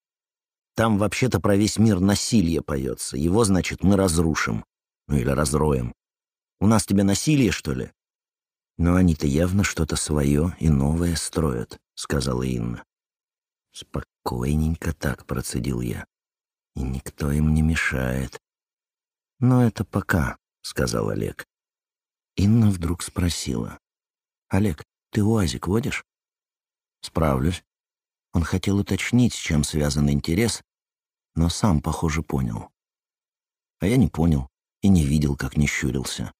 Speaker 1: Там вообще-то про весь мир насилие поется, его, значит, мы разрушим, ну или разроем. У нас тебе насилие, что ли? Но они-то явно что-то свое и новое строят, сказала Инна. Спокойненько так процедил я. И никто им не мешает. Но это пока. — сказал Олег. Инна вдруг спросила. «Олег, ты УАЗик водишь?» «Справлюсь». Он хотел уточнить, с чем связан интерес, но сам, похоже, понял. а я не понял и не видел, как не щурился.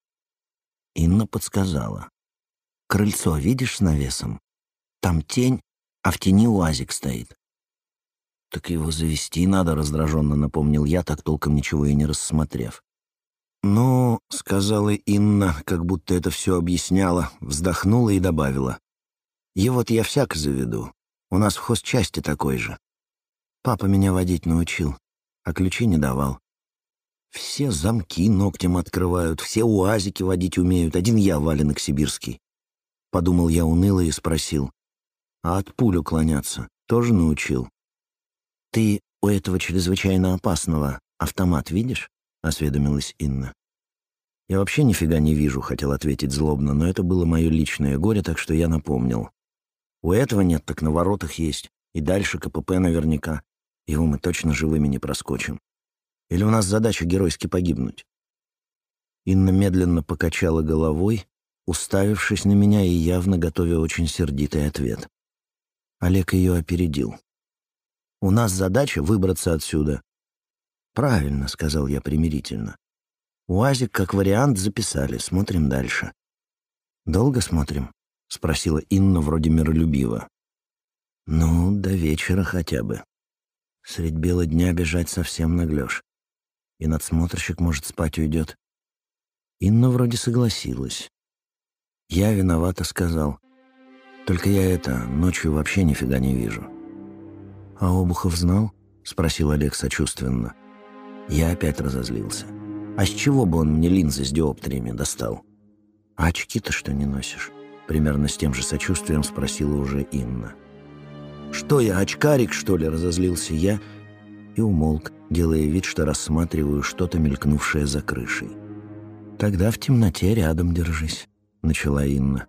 Speaker 1: Инна подсказала. «Крыльцо видишь с навесом? Там тень, а в тени уазик стоит». «Так его завести надо», — раздраженно напомнил я, так толком ничего и не рассмотрев. «Ну», — сказала Инна, как будто это все объясняла, вздохнула и добавила. «Его-то я всяко заведу. У нас в хозчасти такой же. Папа меня водить научил, а ключи не давал. Все замки ногтем открывают, все уазики водить умеют, один я валенок сибирский. Подумал я уныло и спросил. А от пуль уклоняться тоже научил? Ты у этого чрезвычайно опасного автомат видишь? — осведомилась Инна. «Я вообще нифига не вижу», — хотел ответить злобно, но это было мое личное горе, так что я напомнил. «У этого нет, так на воротах есть. И дальше КПП наверняка. Его мы точно живыми не проскочим. Или у нас задача геройски погибнуть?» Инна медленно покачала головой, уставившись на меня и явно готовя очень сердитый ответ. Олег ее опередил. «У нас задача выбраться отсюда «Правильно», — сказал я примирительно. «УАЗик как вариант записали. Смотрим дальше». «Долго смотрим?» — спросила Инна вроде миролюбиво. «Ну, до вечера хотя бы. Средь бела дня бежать совсем наглешь. И надсмотрщик, может, спать уйдет». Инна вроде согласилась. Я виновата сказал. Только я это, ночью вообще нифига не вижу. «А Обухов знал?» — спросил Олег сочувственно. Я опять разозлился. А с чего бы он мне линзы с диоптриями достал? А очки-то что не носишь? Примерно с тем же сочувствием спросила уже Инна. «Что я, очкарик, что ли?» — разозлился я и умолк, делая вид, что рассматриваю что-то, мелькнувшее за крышей. «Тогда в темноте рядом держись», — начала Инна.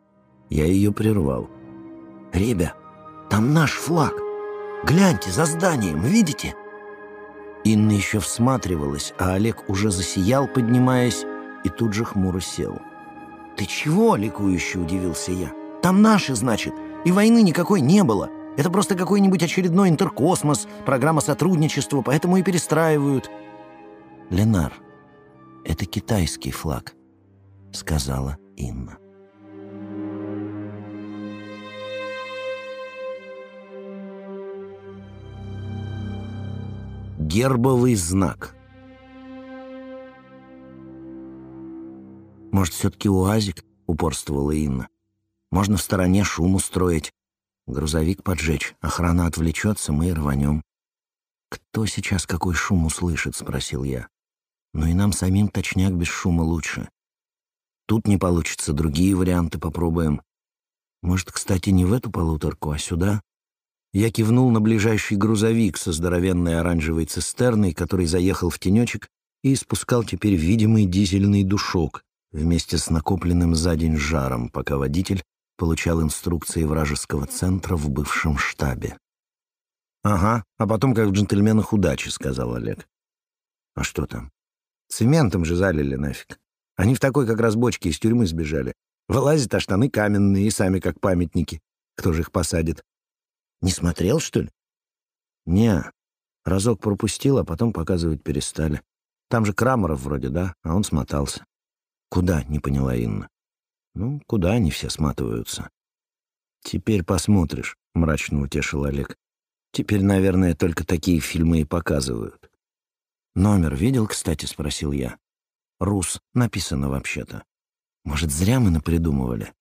Speaker 1: Я ее прервал. «Ребя, там наш флаг! Гляньте, за зданием, видите?» Инна еще всматривалась, а Олег уже засиял, поднимаясь, и тут же хмуро сел. «Ты чего?» — ликующе удивился я. «Там наши, значит, и войны никакой не было. Это просто какой-нибудь очередной интеркосмос, программа сотрудничества, поэтому и перестраивают». «Ленар, это китайский флаг», — сказала Инна. Гербовый знак. «Может, все-таки УАЗик?» — упорствовала Инна. «Можно в стороне шум устроить. Грузовик поджечь, охрана отвлечется, мы и рванем». «Кто сейчас какой шум услышит?» — спросил я. «Ну и нам самим точняк без шума лучше. Тут не получится, другие варианты попробуем. Может, кстати, не в эту полуторку, а сюда?» Я кивнул на ближайший грузовик со здоровенной оранжевой цистерной, который заехал в тенечек и испускал теперь видимый дизельный душок вместе с накопленным за день жаром, пока водитель получал инструкции вражеского центра в бывшем штабе. «Ага, а потом как в джентльменах удачи», — сказал Олег. «А что там? Цементом же залили нафиг. Они в такой как раз бочке из тюрьмы сбежали. Вылазят, а штаны каменные и сами как памятники. Кто же их посадит? Не смотрел, что ли? Не, разок пропустил, а потом показывать перестали. Там же Крамаров вроде, да? А он смотался. Куда, не поняла Инна. Ну, куда они все сматываются? Теперь посмотришь, мрачно утешил Олег. Теперь, наверное, только такие фильмы и показывают. Номер видел, кстати, спросил я. Рус написано вообще-то. Может, зря мы напридумывали?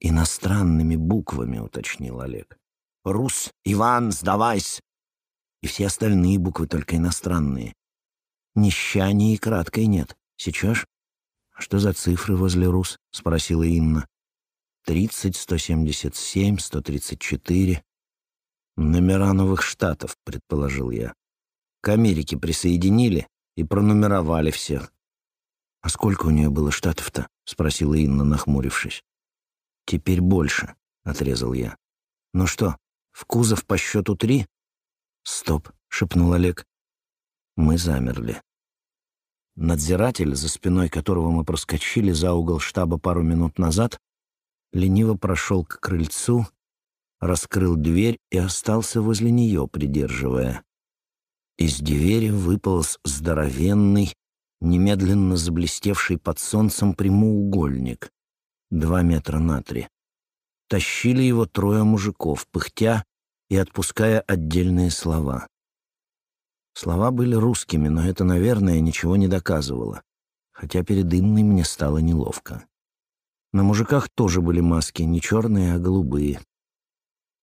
Speaker 1: Иностранными буквами, уточнил Олег. Рус, Иван, сдавайся!» И все остальные буквы только иностранные. Ни щани и краткой нет. Сейчас? Что за цифры возле Рус? — спросила Инна. «Тридцать, сто семьдесят семь, сто тридцать четыре». «Номера новых штатов», — предположил я. «К Америке присоединили и пронумеровали всех». «А сколько у нее было штатов-то?» — спросила Инна, нахмурившись. «Теперь больше», — отрезал я. «Ну что, в кузов по счету три?» «Стоп», — шепнул Олег. Мы замерли. Надзиратель, за спиной которого мы проскочили за угол штаба пару минут назад, лениво прошел к крыльцу, раскрыл дверь и остался возле нее, придерживая. Из двери выполз здоровенный, немедленно заблестевший под солнцем прямоугольник, два метра на три. Тащили его трое мужиков, пыхтя и отпуская отдельные слова. Слова были русскими, но это, наверное, ничего не доказывало, хотя перед Инной мне стало неловко. На мужиках тоже были маски, не черные, а голубые.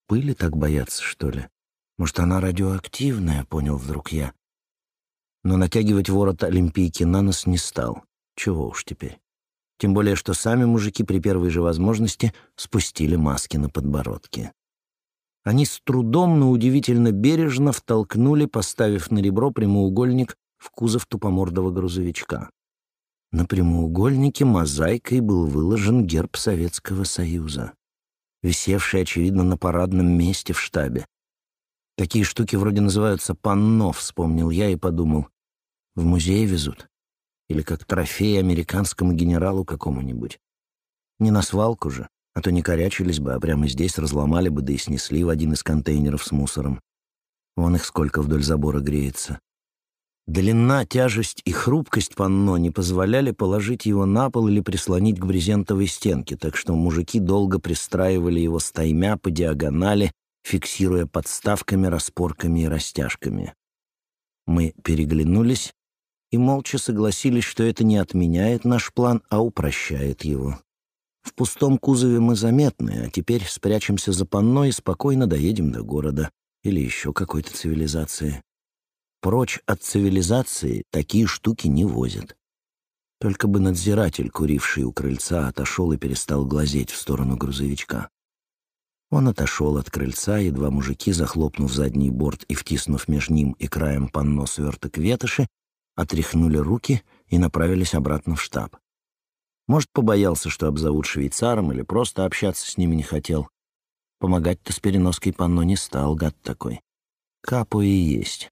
Speaker 1: Пыли так боятся, что ли? Может, она радиоактивная, понял вдруг я. Но натягивать ворот Олимпийки на нос не стал. Чего уж теперь. Тем более, что сами мужики при первой же возможности спустили маски на подбородки. Они с трудом, но удивительно бережно втолкнули, поставив на ребро прямоугольник в кузов тупомордого грузовичка. На прямоугольнике мозаикой был выложен герб Советского Союза, висевший, очевидно, на парадном месте в штабе. Такие штуки вроде называются панно, вспомнил я и подумал. В музей везут? Или как трофей американскому генералу какому-нибудь? Не на свалку же, а то не корячились бы, а прямо здесь разломали бы, да и снесли в один из контейнеров с мусором. Вон их сколько вдоль забора греется. Длина, тяжесть и хрупкость панно не позволяли положить его на пол или прислонить к брезентовой стенке, так что мужики долго пристраивали его стаймя по диагонали, фиксируя подставками, распорками и растяжками. Мы переглянулись и молча согласились, что это не отменяет наш план, а упрощает его. В пустом кузове мы заметны, а теперь спрячемся за панно и спокойно доедем до города или еще какой-то цивилизации. Прочь от цивилизации такие штуки не возят. Только бы надзиратель, куривший у крыльца, отошел и перестал глазеть в сторону грузовичка. Он отошел от крыльца, и два мужики, захлопнув задний борт и втиснув между ним и краем панно сверток ветоши, отряхнули руки и направились обратно в штаб. Может, побоялся, что обзовут швейцаром, или просто общаться с ними не хотел. Помогать-то с переноской панно не стал, гад такой. Капу и есть.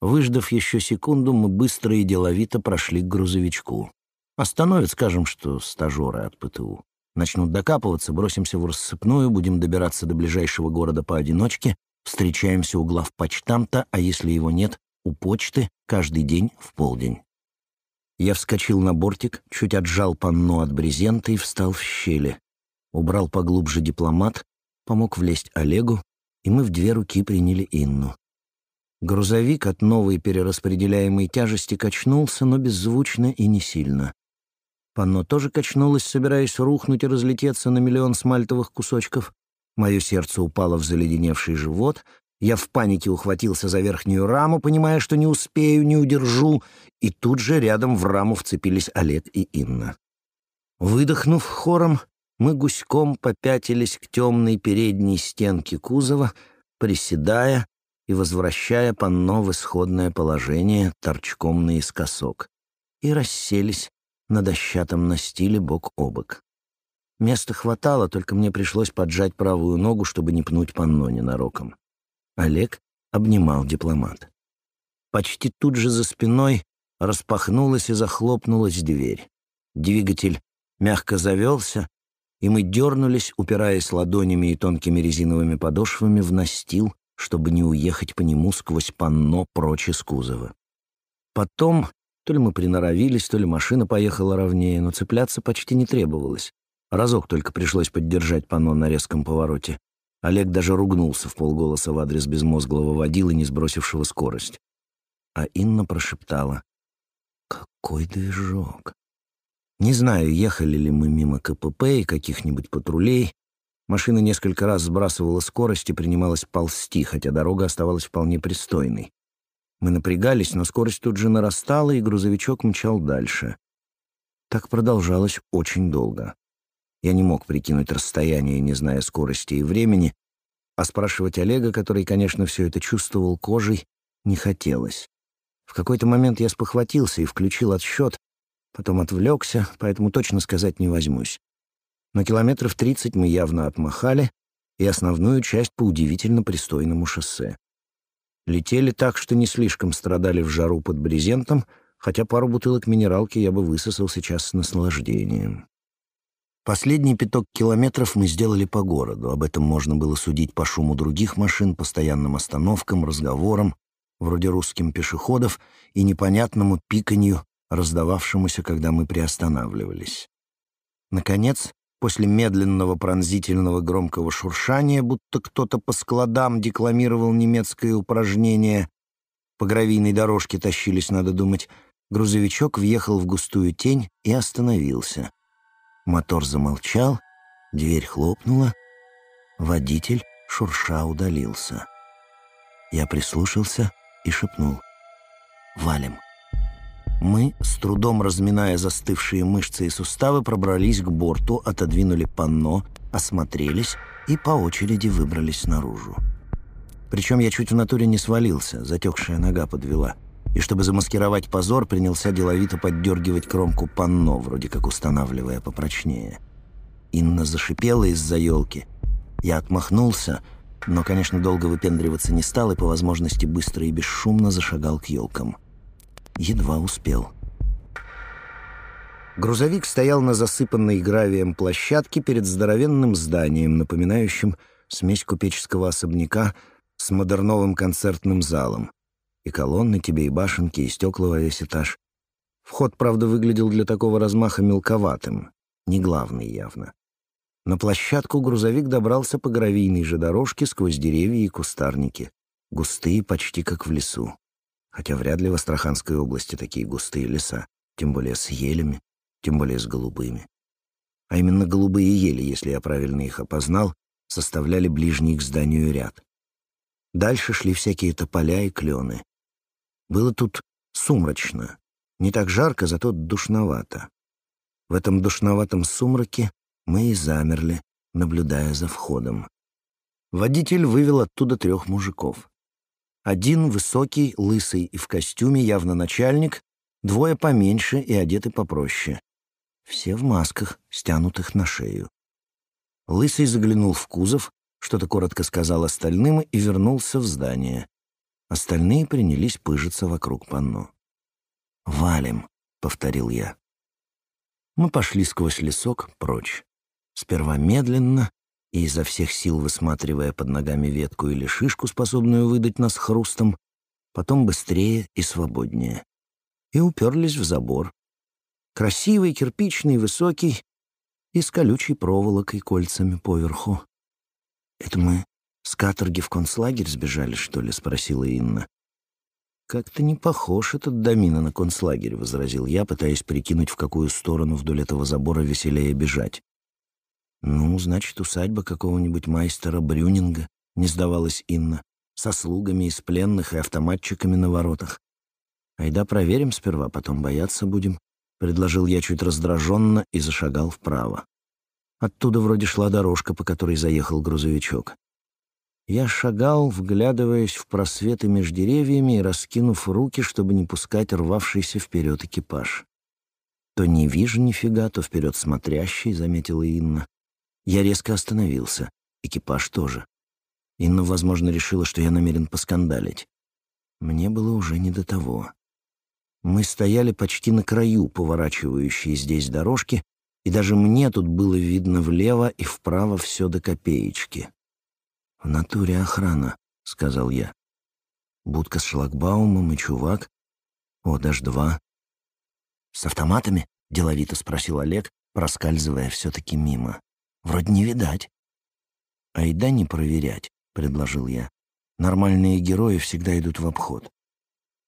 Speaker 1: Выждав еще секунду, мы быстро и деловито прошли к грузовичку. Остановят, скажем, что стажеры от ПТУ. Начнут докапываться, бросимся в рассыпную, будем добираться до ближайшего города поодиночке, встречаемся у глав почтамта, а если его нет, у почты каждый день в полдень. Я вскочил на бортик, чуть отжал панно от брезента и встал в щели. Убрал поглубже дипломат, помог влезть Олегу, и мы в две руки приняли Инну. Грузовик от новой перераспределяемой тяжести качнулся, но беззвучно и не сильно. Панно тоже качнулось, собираясь рухнуть и разлететься на миллион смальтовых кусочков. Мое сердце упало в заледеневший живот, я в панике ухватился за верхнюю раму, понимая, что не успею, не удержу, и тут же рядом в раму вцепились Олег и Инна. Выдохнув хором, мы гуськом попятились к темной передней стенке кузова, приседая и возвращая панно в исходное положение торчком наискосок, и расселись на дощатом настиле бок о бок. Места хватало, только мне пришлось поджать правую ногу, чтобы не пнуть панно ненароком. Олег обнимал дипломат. Почти тут же за спиной распахнулась и захлопнулась дверь. Двигатель мягко завелся, и мы дернулись, упираясь ладонями и тонкими резиновыми подошвами в настил, чтобы не уехать по нему сквозь панно прочь из кузова. Потом то ли мы приноровились, то ли машина поехала ровнее, но цепляться почти не требовалось. Разок только пришлось поддержать панно на резком повороте. Олег даже ругнулся в полголоса в адрес безмозглого водила, не сбросившего скорость. А Инна прошептала. «Какой движок!» Не знаю, ехали ли мы мимо КПП и каких-нибудь патрулей. Машина несколько раз сбрасывала скорость и принималась ползти, хотя дорога оставалась вполне пристойной. Мы напрягались, но скорость тут же нарастала, и грузовичок мчал дальше. Так продолжалось очень долго. Я не мог прикинуть расстояние, не зная скорости и времени, а спрашивать Олега, который, конечно, все это чувствовал кожей, не хотелось. В какой-то момент я спохватился и включил отсчет, потом отвлекся, поэтому точно сказать не возьмусь. Но километров тридцать мы явно отмахали, и основную часть по удивительно пристойному шоссе. Летели так, что не слишком страдали в жару под брезентом, хотя пару бутылок минералки я бы высосал сейчас с наслаждением. Последний пяток километров мы сделали по городу. Об этом можно было судить по шуму других машин, постоянным остановкам, разговорам, вроде русским пешеходов, и непонятному пиканью раздававшемуся, когда мы приостанавливались. Наконец, после медленного пронзительного громкого шуршания, будто кто-то по складам декламировал немецкое упражнение, по гравийной дорожке тащились, надо думать, грузовичок въехал в густую тень и остановился. Мотор замолчал, дверь хлопнула, водитель шурша удалился. Я прислушался и шепнул «Валим». Мы, с трудом разминая застывшие мышцы и суставы, пробрались к борту, отодвинули панно, осмотрелись и по очереди выбрались наружу. Причем я чуть в натуре не свалился, затекшая нога подвела. И чтобы замаскировать позор, принялся деловито поддергивать кромку панно, вроде как устанавливая попрочнее. Инна зашипела из-за елки. Я отмахнулся, но, конечно, долго выпендриваться не стал и по возможности быстро и бесшумно зашагал к елкам едва успел. Грузовик стоял на засыпанной гравием площадке перед здоровенным зданием, напоминающим смесь купеческого особняка с модерновым концертным залом. И колонны тебе, и башенки, и стекла во весь этаж. Вход, правда, выглядел для такого размаха мелковатым, не главный явно. На площадку грузовик добрался по гравийной же дорожке сквозь деревья и кустарники, густые почти как в лесу хотя вряд ли в Астраханской области такие густые леса, тем более с елями, тем более с голубыми. А именно голубые ели, если я правильно их опознал, составляли ближний к зданию ряд. Дальше шли всякие тополя и клены. Было тут сумрачно, не так жарко, зато душновато. В этом душноватом сумраке мы и замерли, наблюдая за входом. Водитель вывел оттуда трех мужиков. Один высокий, лысый и в костюме, явно начальник, двое поменьше и одеты попроще. Все в масках, стянутых на шею. Лысый заглянул в кузов, что-то коротко сказал остальным и вернулся в здание. Остальные принялись пыжиться вокруг панно. «Валим», — повторил я. Мы пошли сквозь лесок прочь. Сперва медленно, и изо всех сил высматривая под ногами ветку или шишку, способную выдать нас хрустом, потом быстрее и свободнее. И уперлись в забор. Красивый, кирпичный, высокий и с колючей проволокой кольцами поверху. «Это мы с каторги в концлагерь сбежали, что ли?» — спросила Инна. «Как-то не похож этот домина на концлагерь», — возразил я, пытаясь прикинуть, в какую сторону вдоль этого забора веселее бежать. «Ну, значит, усадьба какого-нибудь майстера Брюнинга», — не сдавалась Инна, «со слугами из пленных и автоматчиками на воротах. Айда проверим сперва, потом бояться будем», — предложил я чуть раздраженно и зашагал вправо. Оттуда вроде шла дорожка, по которой заехал грузовичок. Я шагал, вглядываясь в просветы между деревьями и раскинув руки, чтобы не пускать рвавшийся вперед экипаж. То не вижу нифига, то вперед смотрящий, заметила Инна. Я резко остановился. Экипаж тоже. Инна, возможно, решила, что я намерен поскандалить. Мне было уже не до того. Мы стояли почти на краю поворачивающей здесь дорожки, и даже мне тут было видно влево и вправо все до копеечки. «В натуре охрана», — сказал я. Будка с шлагбаумом и чувак. О, даже два. «С автоматами?» — деловито спросил Олег, проскальзывая все-таки мимо. Вроде не видать. «Айда не проверять», — предложил я. «Нормальные герои всегда идут в обход».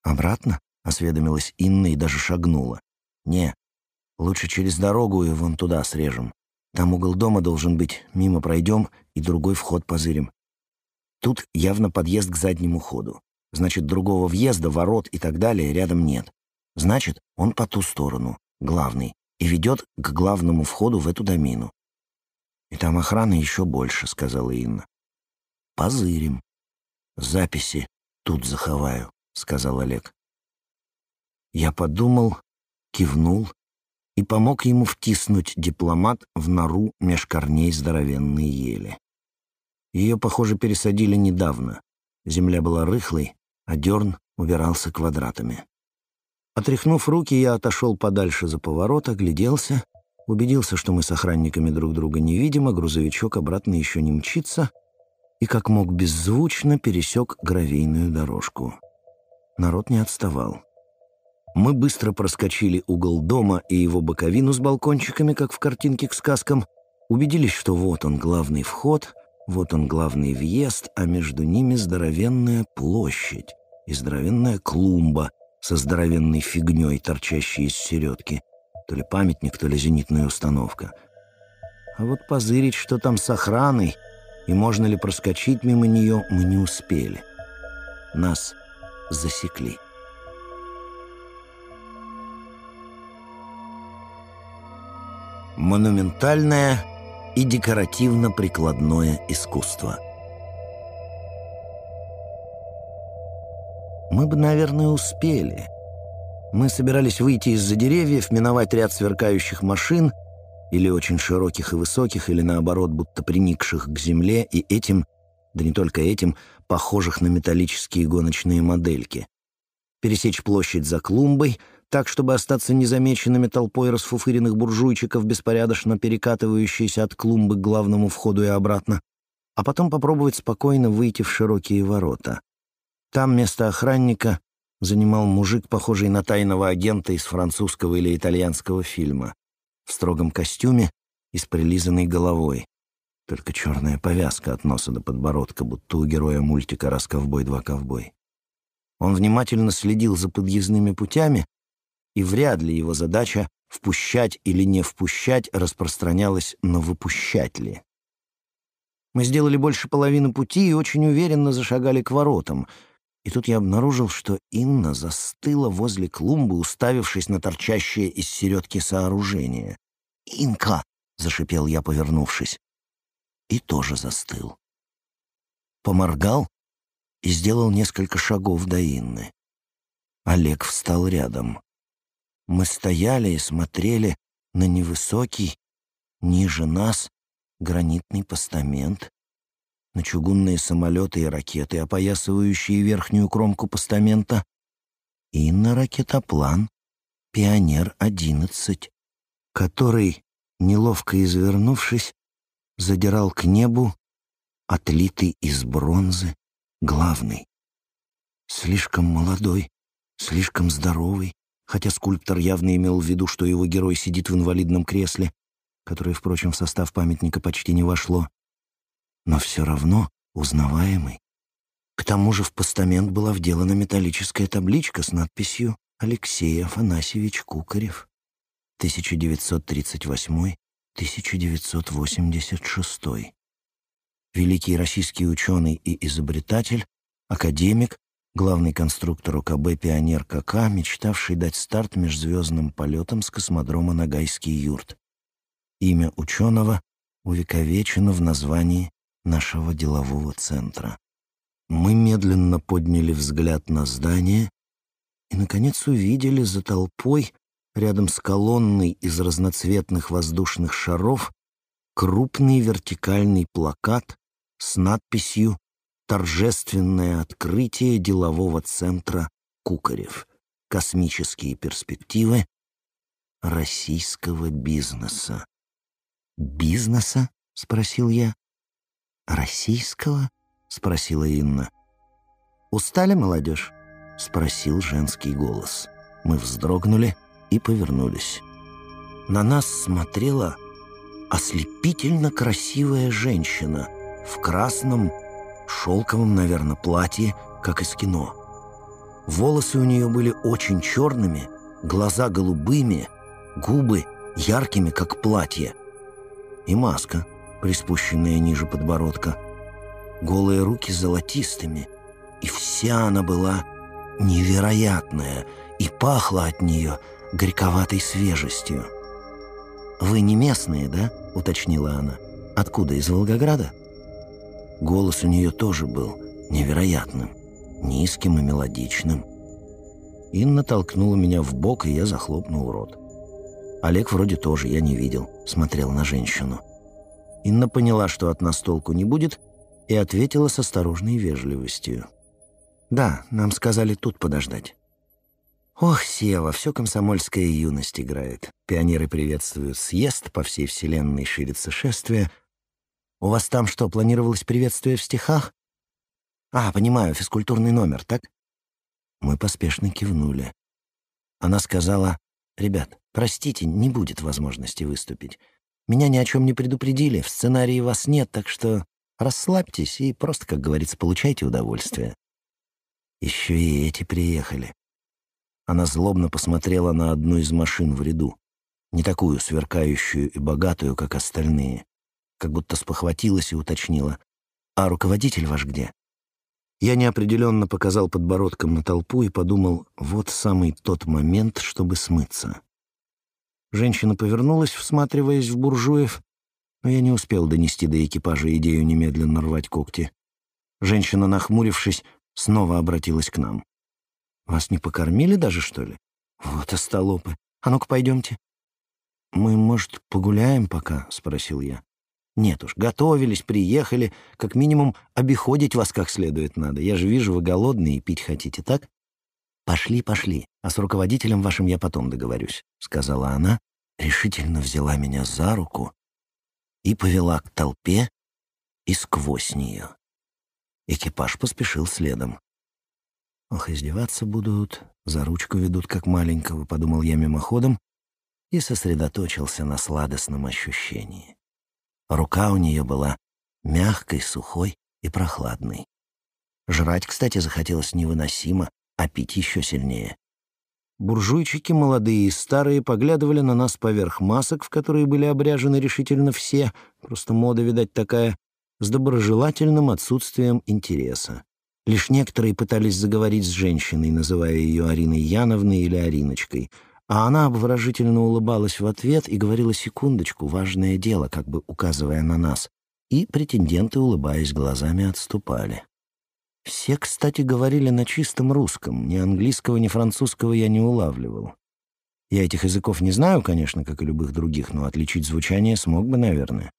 Speaker 1: «Обратно?» — осведомилась Инна и даже шагнула. «Не, лучше через дорогу и вон туда срежем. Там угол дома должен быть, мимо пройдем и другой вход позырим. Тут явно подъезд к заднему ходу. Значит, другого въезда, ворот и так далее рядом нет. Значит, он по ту сторону, главный, и ведет к главному входу в эту домину. «И там охраны еще больше», — сказала Инна. «Позырим. Записи тут заховаю», — сказал Олег. Я подумал, кивнул и помог ему втиснуть дипломат в нору меж корней здоровенной ели. Ее, похоже, пересадили недавно. Земля была рыхлой, а дерн убирался квадратами. Отряхнув руки, я отошел подальше за поворот, огляделся убедился, что мы с охранниками друг друга не видим, а грузовичок обратно еще не мчится, и как мог беззвучно пересек гравийную дорожку. Народ не отставал. Мы быстро проскочили угол дома и его боковину с балкончиками, как в картинке к сказкам, убедились, что вот он главный вход, вот он главный въезд, а между ними здоровенная площадь и здоровенная клумба со здоровенной фигней, торчащей из середки. То ли памятник, то ли зенитная установка. А вот позырить, что там с охраной, и можно ли проскочить мимо нее, мы не успели. Нас засекли. Монументальное и декоративно-прикладное искусство. Мы бы, наверное, успели. Мы собирались выйти из-за деревьев, миновать ряд сверкающих машин, или очень широких и высоких, или наоборот, будто приникших к земле, и этим, да не только этим, похожих на металлические гоночные модельки. Пересечь площадь за клумбой — так, чтобы остаться незамеченными толпой расфуфыренных буржуйчиков, беспорядочно перекатывающиеся от клумбы к главному входу и обратно, а потом попробовать спокойно выйти в широкие ворота. Там место охранника занимал мужик, похожий на тайного агента из французского или итальянского фильма, в строгом костюме и с прилизанной головой. Только черная повязка от носа до подбородка, будто у героя мультика «Раз ковбой, два ковбой». Он внимательно следил за подъездными путями, и вряд ли его задача впущать или не впущать распространялась на выпущать ли. Мы сделали больше половины пути и очень уверенно зашагали к воротам. И тут я обнаружил, что Инна застыла возле клумбы, уставившись на торчащее из середки сооружение. «Инка!» — зашипел я, повернувшись. И тоже застыл. Поморгал и сделал несколько шагов до Инны. Олег встал рядом. Мы стояли и смотрели на невысокий, ниже нас, гранитный постамент, на чугунные самолеты и ракеты, опоясывающие верхнюю кромку постамента, и на ракетоплан «Пионер-11», который, неловко извернувшись, задирал к небу, отлитый из бронзы, главный. Слишком молодой, слишком здоровый, хотя скульптор явно имел в виду, что его герой сидит в инвалидном кресле, которое, впрочем, в состав памятника почти не вошло, но все равно узнаваемый. К тому же в постамент была вделана металлическая табличка с надписью «Алексей Афанасьевич Кукарев, 1938-1986». Великий российский ученый и изобретатель, академик, главный конструктор УКБ «Пионер КК», мечтавший дать старт межзвездным полетам с космодрома Нагайский юрт. Имя ученого увековечено в названии нашего делового центра. Мы медленно подняли взгляд на здание и, наконец, увидели за толпой, рядом с колонной из разноцветных воздушных шаров, крупный вертикальный плакат с надписью торжественное открытие делового центра Кукарев. Космические перспективы российского бизнеса. «Бизнеса?» — спросил я. «Российского?» — спросила Инна. «Устали, молодежь?» — спросил женский голос. Мы вздрогнули и повернулись. На нас смотрела ослепительно красивая женщина в красном шелковом, наверное, платье, как из кино. Волосы у нее были очень черными, глаза голубыми, губы яркими, как платье. И маска, приспущенная ниже подбородка. Голые руки золотистыми. И вся она была невероятная, и пахла от нее горьковатой свежестью. «Вы не местные, да?» — уточнила она. «Откуда, из Волгограда?» Голос у нее тоже был невероятным, низким и мелодичным. Инна толкнула меня в бок, и я захлопнул рот. Олег вроде тоже, я не видел, смотрел на женщину. Инна поняла, что от нас толку не будет, и ответила с осторожной вежливостью. «Да, нам сказали тут подождать». «Ох, Сева, все комсомольская юность играет. Пионеры приветствуют съезд, по всей вселенной ширится шествие, у вас там что, планировалось приветствие в стихах? А, понимаю, физкультурный номер, так? Мы поспешно кивнули. Она сказала, «Ребят, простите, не будет возможности выступить. Меня ни о чем не предупредили, в сценарии вас нет, так что расслабьтесь и просто, как говорится, получайте удовольствие». Еще и эти приехали. Она злобно посмотрела на одну из машин в ряду, не такую сверкающую и богатую, как остальные, как будто спохватилась и уточнила. «А руководитель ваш где?» Я неопределенно показал подбородком на толпу и подумал, вот самый тот момент, чтобы смыться. Женщина повернулась, всматриваясь в буржуев, но я не успел донести до экипажа идею немедленно рвать когти. Женщина, нахмурившись, снова обратилась к нам. «Вас не покормили даже, что ли? Вот остолопы. А ну-ка, пойдемте». «Мы, может, погуляем пока?» — спросил я. Нет уж, готовились, приехали. Как минимум, обиходить вас как следует надо. Я же вижу, вы голодные и пить хотите, так? Пошли, пошли. А с руководителем вашим я потом договорюсь, — сказала она, решительно взяла меня за руку и повела к толпе и сквозь нее. Экипаж поспешил следом. Ох, издеваться будут, за ручку ведут как маленького, подумал я мимоходом и сосредоточился на сладостном ощущении. Рука у нее была мягкой, сухой и прохладной. Жрать, кстати, захотелось невыносимо, а пить еще сильнее. Буржуйчики, молодые и старые, поглядывали на нас поверх масок, в которые были обряжены решительно все, просто мода, видать, такая, с доброжелательным отсутствием интереса. Лишь некоторые пытались заговорить с женщиной, называя ее Ариной Яновной или Ариночкой — а она обворожительно улыбалась в ответ и говорила «секундочку, важное дело», как бы указывая на нас. И претенденты, улыбаясь глазами, отступали. Все, кстати, говорили на чистом русском. Ни английского, ни французского я не улавливал. Я этих языков не знаю, конечно, как и любых других, но отличить звучание смог бы, наверное.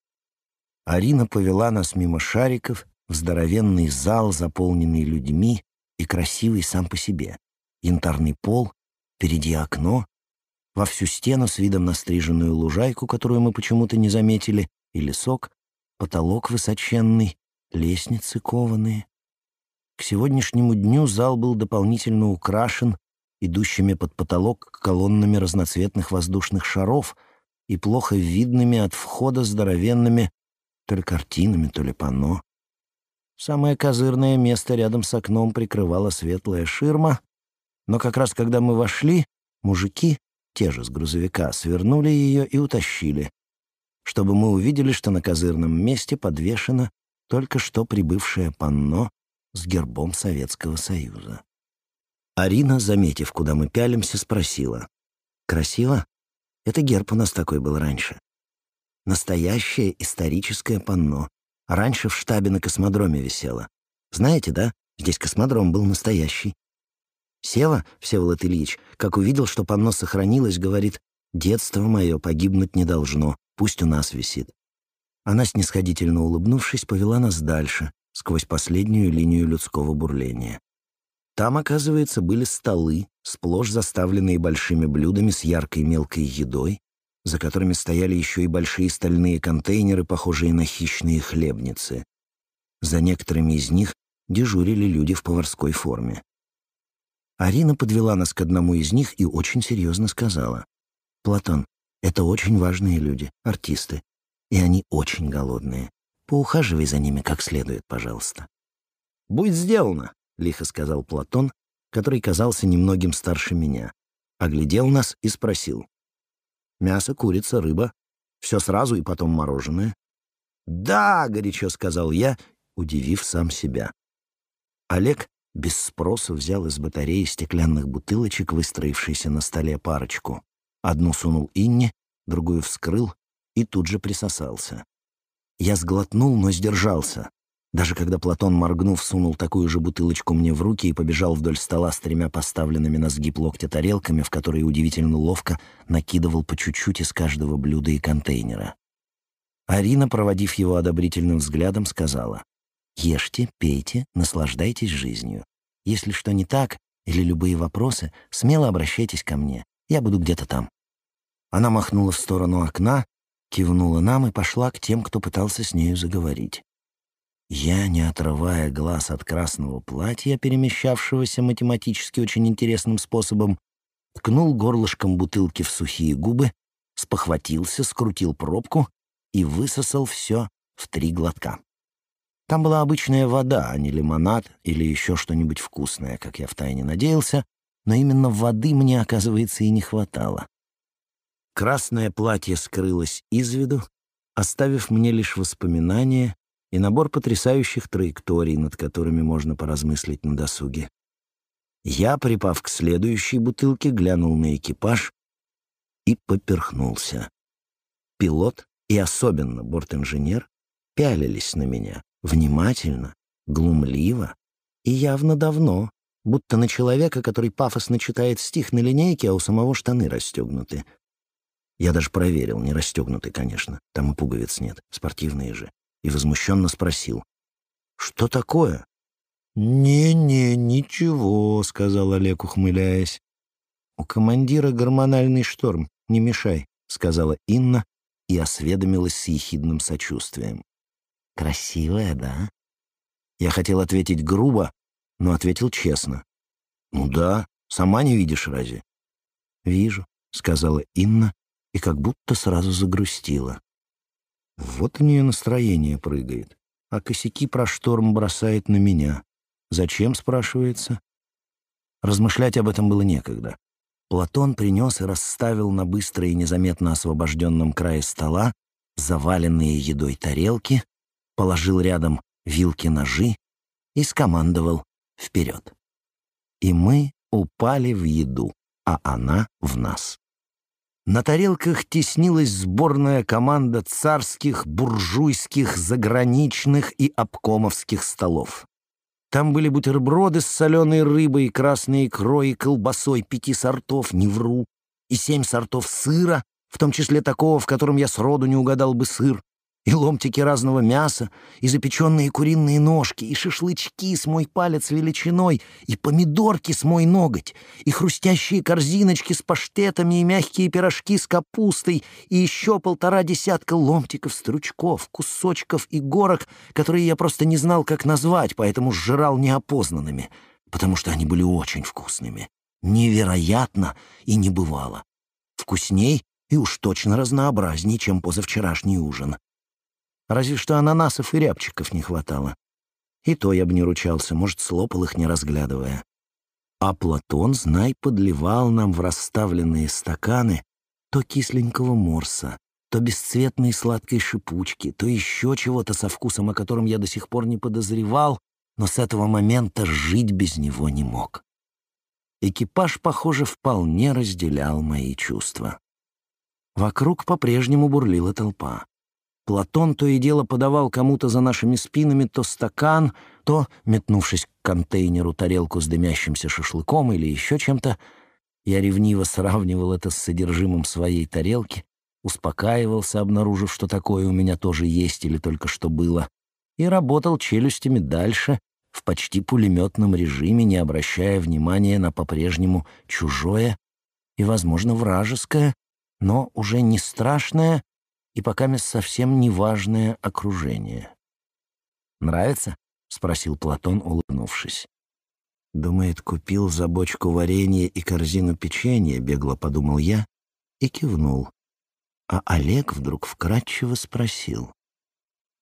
Speaker 1: Арина повела нас мимо шариков в здоровенный зал, заполненный людьми и красивый сам по себе. Янтарный пол, впереди окно, во всю стену с видом на стриженную лужайку, которую мы почему-то не заметили, и лесок, потолок высоченный, лестницы кованые. К сегодняшнему дню зал был дополнительно украшен идущими под потолок колоннами разноцветных воздушных шаров и плохо видными от входа здоровенными то ли картинами, то ли панно. Самое козырное место рядом с окном прикрывала светлая ширма, но как раз когда мы вошли, мужики те же с грузовика, свернули ее и утащили, чтобы мы увидели, что на козырном месте подвешено только что прибывшее панно с гербом Советского Союза. Арина, заметив, куда мы пялимся, спросила. «Красиво? Это герб у нас такой был раньше. Настоящее историческое панно. Раньше в штабе на космодроме висело. Знаете, да? Здесь космодром был настоящий. Сева, Всеволод Ильич, как увидел, что панно сохранилось, говорит, «Детство мое погибнуть не должно, пусть у нас висит». Она, снисходительно улыбнувшись, повела нас дальше, сквозь последнюю линию людского бурления. Там, оказывается, были столы, сплошь заставленные большими блюдами с яркой мелкой едой, за которыми стояли еще и большие стальные контейнеры, похожие на хищные хлебницы. За некоторыми из них дежурили люди в поварской форме. Арина подвела нас к одному из них и очень серьезно сказала. «Платон, это очень важные люди, артисты, и они очень голодные. Поухаживай за ними как следует, пожалуйста». «Будет сделано», — лихо сказал Платон, который казался немногим старше меня. Оглядел нас и спросил. «Мясо, курица, рыба. Все сразу и потом мороженое?» «Да!» — горячо сказал я, удивив сам себя. Олег без спроса взял из батареи стеклянных бутылочек, выстроившейся на столе парочку. Одну сунул Инне, другую вскрыл и тут же присосался. Я сглотнул, но сдержался. Даже когда Платон, моргнув, сунул такую же бутылочку мне в руки и побежал вдоль стола с тремя поставленными на сгиб локтя тарелками, в которые удивительно ловко накидывал по чуть-чуть из каждого блюда и контейнера. Арина, проводив его одобрительным взглядом, сказала, Ешьте, пейте, наслаждайтесь жизнью. Если что не так или любые вопросы, смело обращайтесь ко мне. Я буду где-то там». Она махнула в сторону окна, кивнула нам и пошла к тем, кто пытался с нею заговорить. Я, не отрывая глаз от красного платья, перемещавшегося математически очень интересным способом,
Speaker 2: ткнул горлышком бутылки в сухие губы, спохватился, скрутил пробку и высосал все в три глотка. Там была обычная вода, а не лимонад или еще что-нибудь вкусное, как я втайне надеялся, но именно воды мне, оказывается, и не хватало. Красное платье скрылось из виду, оставив мне лишь воспоминания и набор потрясающих траекторий, над которыми можно поразмыслить на досуге. Я, припав к следующей бутылке, глянул на экипаж и поперхнулся. Пилот и особенно бортинженер пялились на меня, внимательно, глумливо и явно давно, будто на человека, который пафосно читает стих на линейке, а у самого штаны расстегнуты. Я даже проверил, не расстегнуты, конечно, там и пуговиц нет, спортивные же, и возмущенно спросил. «Что такое?» «Не-не, ничего», — сказал Олег, ухмыляясь. «У командира гормональный шторм, не мешай», — сказала Инна и осведомилась с ехидным сочувствием. «Красивая, да?» Я хотел ответить грубо, но ответил честно. «Ну да, сама не видишь разве?» «Вижу», — сказала Инна и как будто сразу загрустила. Вот у нее настроение прыгает, а косяки про шторм бросает на меня. Зачем, спрашивается? Размышлять об этом было некогда. Платон принес и расставил на быстро и незаметно освобожденном крае стола заваленные едой тарелки, положил рядом вилки-ножи и скомандовал вперед. И мы упали в еду, а она в нас. На тарелках теснилась сборная команда царских, буржуйских, заграничных и обкомовских столов. Там были бутерброды с соленой рыбой, красной икрой и колбасой пяти сортов, не вру, и семь сортов сыра, в том числе такого, в котором я сроду не угадал бы сыр, и ломтики разного мяса, и запеченные куриные ножки, и шашлычки с мой палец величиной, и помидорки с мой ноготь, и хрустящие корзиночки с паштетами, и мягкие пирожки с капустой, и еще полтора десятка ломтиков, стручков, кусочков и горок, которые я просто не знал, как назвать, поэтому сжирал неопознанными, потому что они были очень вкусными. Невероятно и не бывало. Вкусней и уж точно разнообразнее, чем позавчерашний ужин. Разве что ананасов и рябчиков не хватало. И то я бы не ручался, может, слопал их, не разглядывая. А Платон, знай, подливал нам в расставленные стаканы то кисленького морса, то бесцветной сладкой шипучки, то еще чего-то со вкусом, о котором я до сих пор не подозревал, но с этого момента жить без него не мог. Экипаж, похоже, вполне разделял мои чувства. Вокруг по-прежнему бурлила толпа. Платон то и дело подавал кому-то за нашими спинами то стакан, то, метнувшись к контейнеру, тарелку с дымящимся шашлыком или еще чем-то. Я ревниво сравнивал это с содержимым своей тарелки, успокаивался, обнаружив, что такое у меня тоже есть или только что было, и работал челюстями дальше, в почти пулеметном режиме, не обращая внимания на по-прежнему чужое и, возможно, вражеское, но уже не страшное, и пока совсем неважное окружение. «Нравится?» — спросил Платон, улыбнувшись. «Думает, купил за бочку варенья и корзину печенья», — бегло подумал я и кивнул. А Олег вдруг вкратчиво спросил.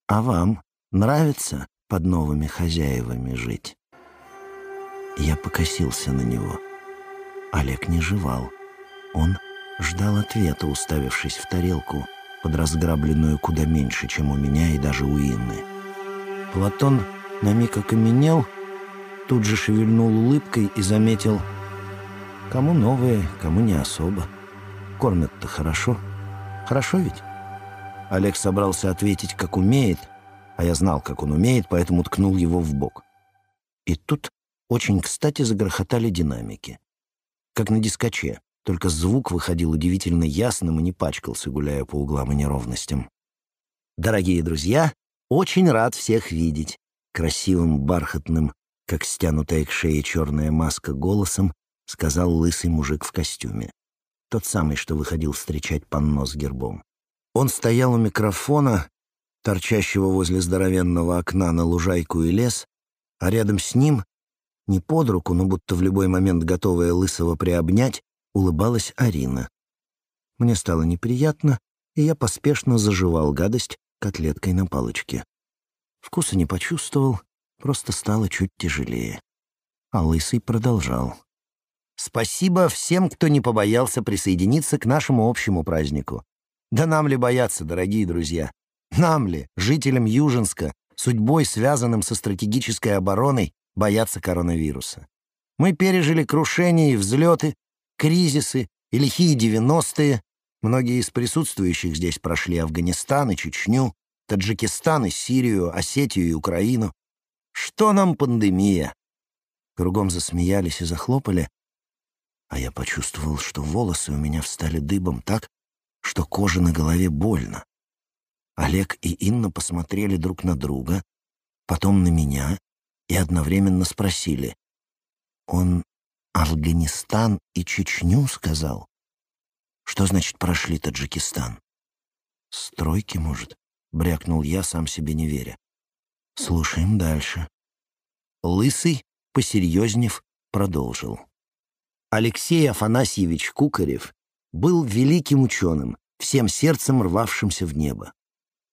Speaker 2: «А вам нравится под новыми хозяевами жить?» Я покосился на него. Олег не жевал. Он ждал ответа, уставившись в тарелку — под разграбленную куда меньше, чем у меня и даже у Инны. Платон на миг окаменел, тут же шевельнул улыбкой и заметил, кому новое, кому не особо. Кормят-то хорошо. Хорошо ведь? Олег собрался ответить, как умеет, а я знал, как он умеет, поэтому ткнул его в бок. И тут очень кстати загрохотали динамики. Как на дискоче только звук выходил удивительно ясным и не пачкался, гуляя по углам и неровностям. «Дорогие друзья, очень рад всех видеть!» Красивым, бархатным, как стянутая к шее черная маска, голосом сказал лысый мужик в костюме. Тот самый, что выходил встречать панно с гербом. Он стоял у микрофона, торчащего возле здоровенного окна на лужайку и лес, а рядом с ним, не под руку, но будто в любой момент готовая лысого приобнять, улыбалась Арина. Мне стало неприятно, и я поспешно заживал гадость котлеткой на палочке. Вкуса не почувствовал, просто стало чуть тяжелее. А Лысый продолжал. «Спасибо всем, кто не побоялся присоединиться к нашему общему празднику. Да нам ли бояться, дорогие друзья? Нам ли, жителям Южинска, судьбой, связанным со стратегической обороной, бояться коронавируса? Мы пережили крушения и взлеты, кризисы и лихие девяностые. Многие из присутствующих здесь прошли Афганистан и Чечню, Таджикистан и Сирию, Осетию и Украину. Что нам пандемия? Кругом засмеялись и захлопали, а я почувствовал, что волосы у меня встали дыбом так, что кожа на голове больно. Олег и Инна посмотрели друг на друга, потом на меня и одновременно спросили. «Он Афганистан и Чечню сказал? Что значит прошли Таджикистан?» «Стройки, может?» — брякнул я, сам себе не веря. «Слушаем дальше». Лысый, посерьезнев, продолжил. Алексей Афанасьевич Кукарев был великим ученым, всем сердцем рвавшимся в небо.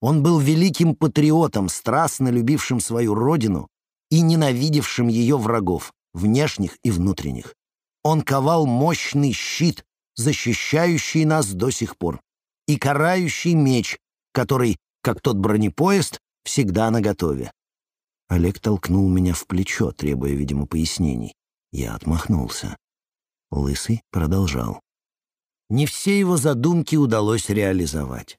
Speaker 2: Он был великим патриотом, страстно любившим свою родину и ненавидевшим ее врагов, внешних и внутренних. Он ковал мощный щит, защищающий нас до сих пор, и карающий меч, который, как тот бронепоезд, всегда наготове. Олег толкнул меня в плечо, требуя, видимо, пояснений. Я отмахнулся. Лысый продолжал. Не все его задумки удалось реализовать.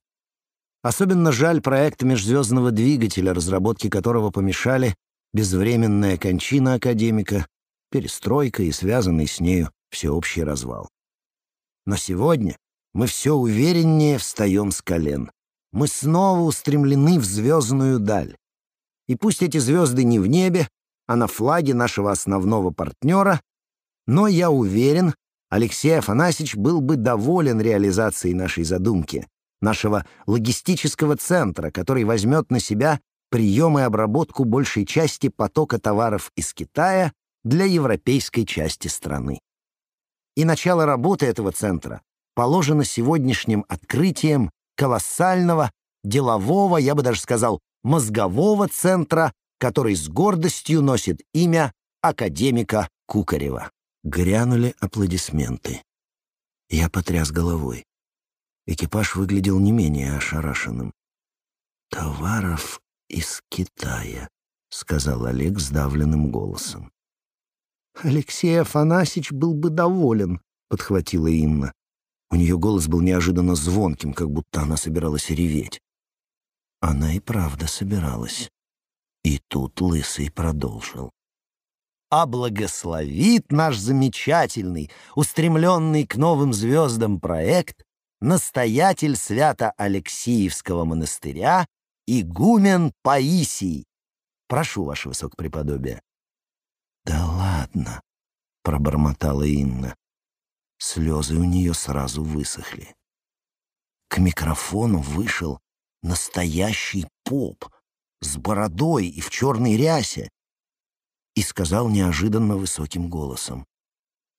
Speaker 2: Особенно жаль проект межзвездного двигателя, разработки которого помешали безвременная кончина академика, перестройка и связанный с нею всеобщий развал. Но сегодня мы все увереннее встаем с колен. Мы снова устремлены в звездную даль. И пусть эти звезды не в небе, а на флаге нашего основного партнера, но я уверен, Алексей Афанасьевич был бы доволен реализацией нашей задумки, нашего логистического центра, который возьмет на себя прием и обработку большей части потока товаров из Китая для европейской части страны. И начало работы этого центра положено сегодняшним открытием колоссального, делового, я бы даже сказал, мозгового центра, который с гордостью носит имя академика Кукарева. Грянули аплодисменты. Я потряс головой. Экипаж выглядел не менее ошарашенным. «Товаров из Китая», — сказал Олег сдавленным голосом. «Алексей Афанасьевич был бы доволен», — подхватила Инна. У нее голос был неожиданно звонким, как будто она собиралась реветь. Она и правда собиралась. И тут Лысый продолжил а благословит наш замечательный, устремленный к новым звездам проект настоятель Свято-Алексеевского монастыря игумен Паисий. Прошу, ваше высокопреподобие. «Да ладно», — пробормотала Инна. Слезы у нее сразу высохли. К микрофону вышел настоящий поп с бородой и в черной рясе, и сказал неожиданно высоким голосом.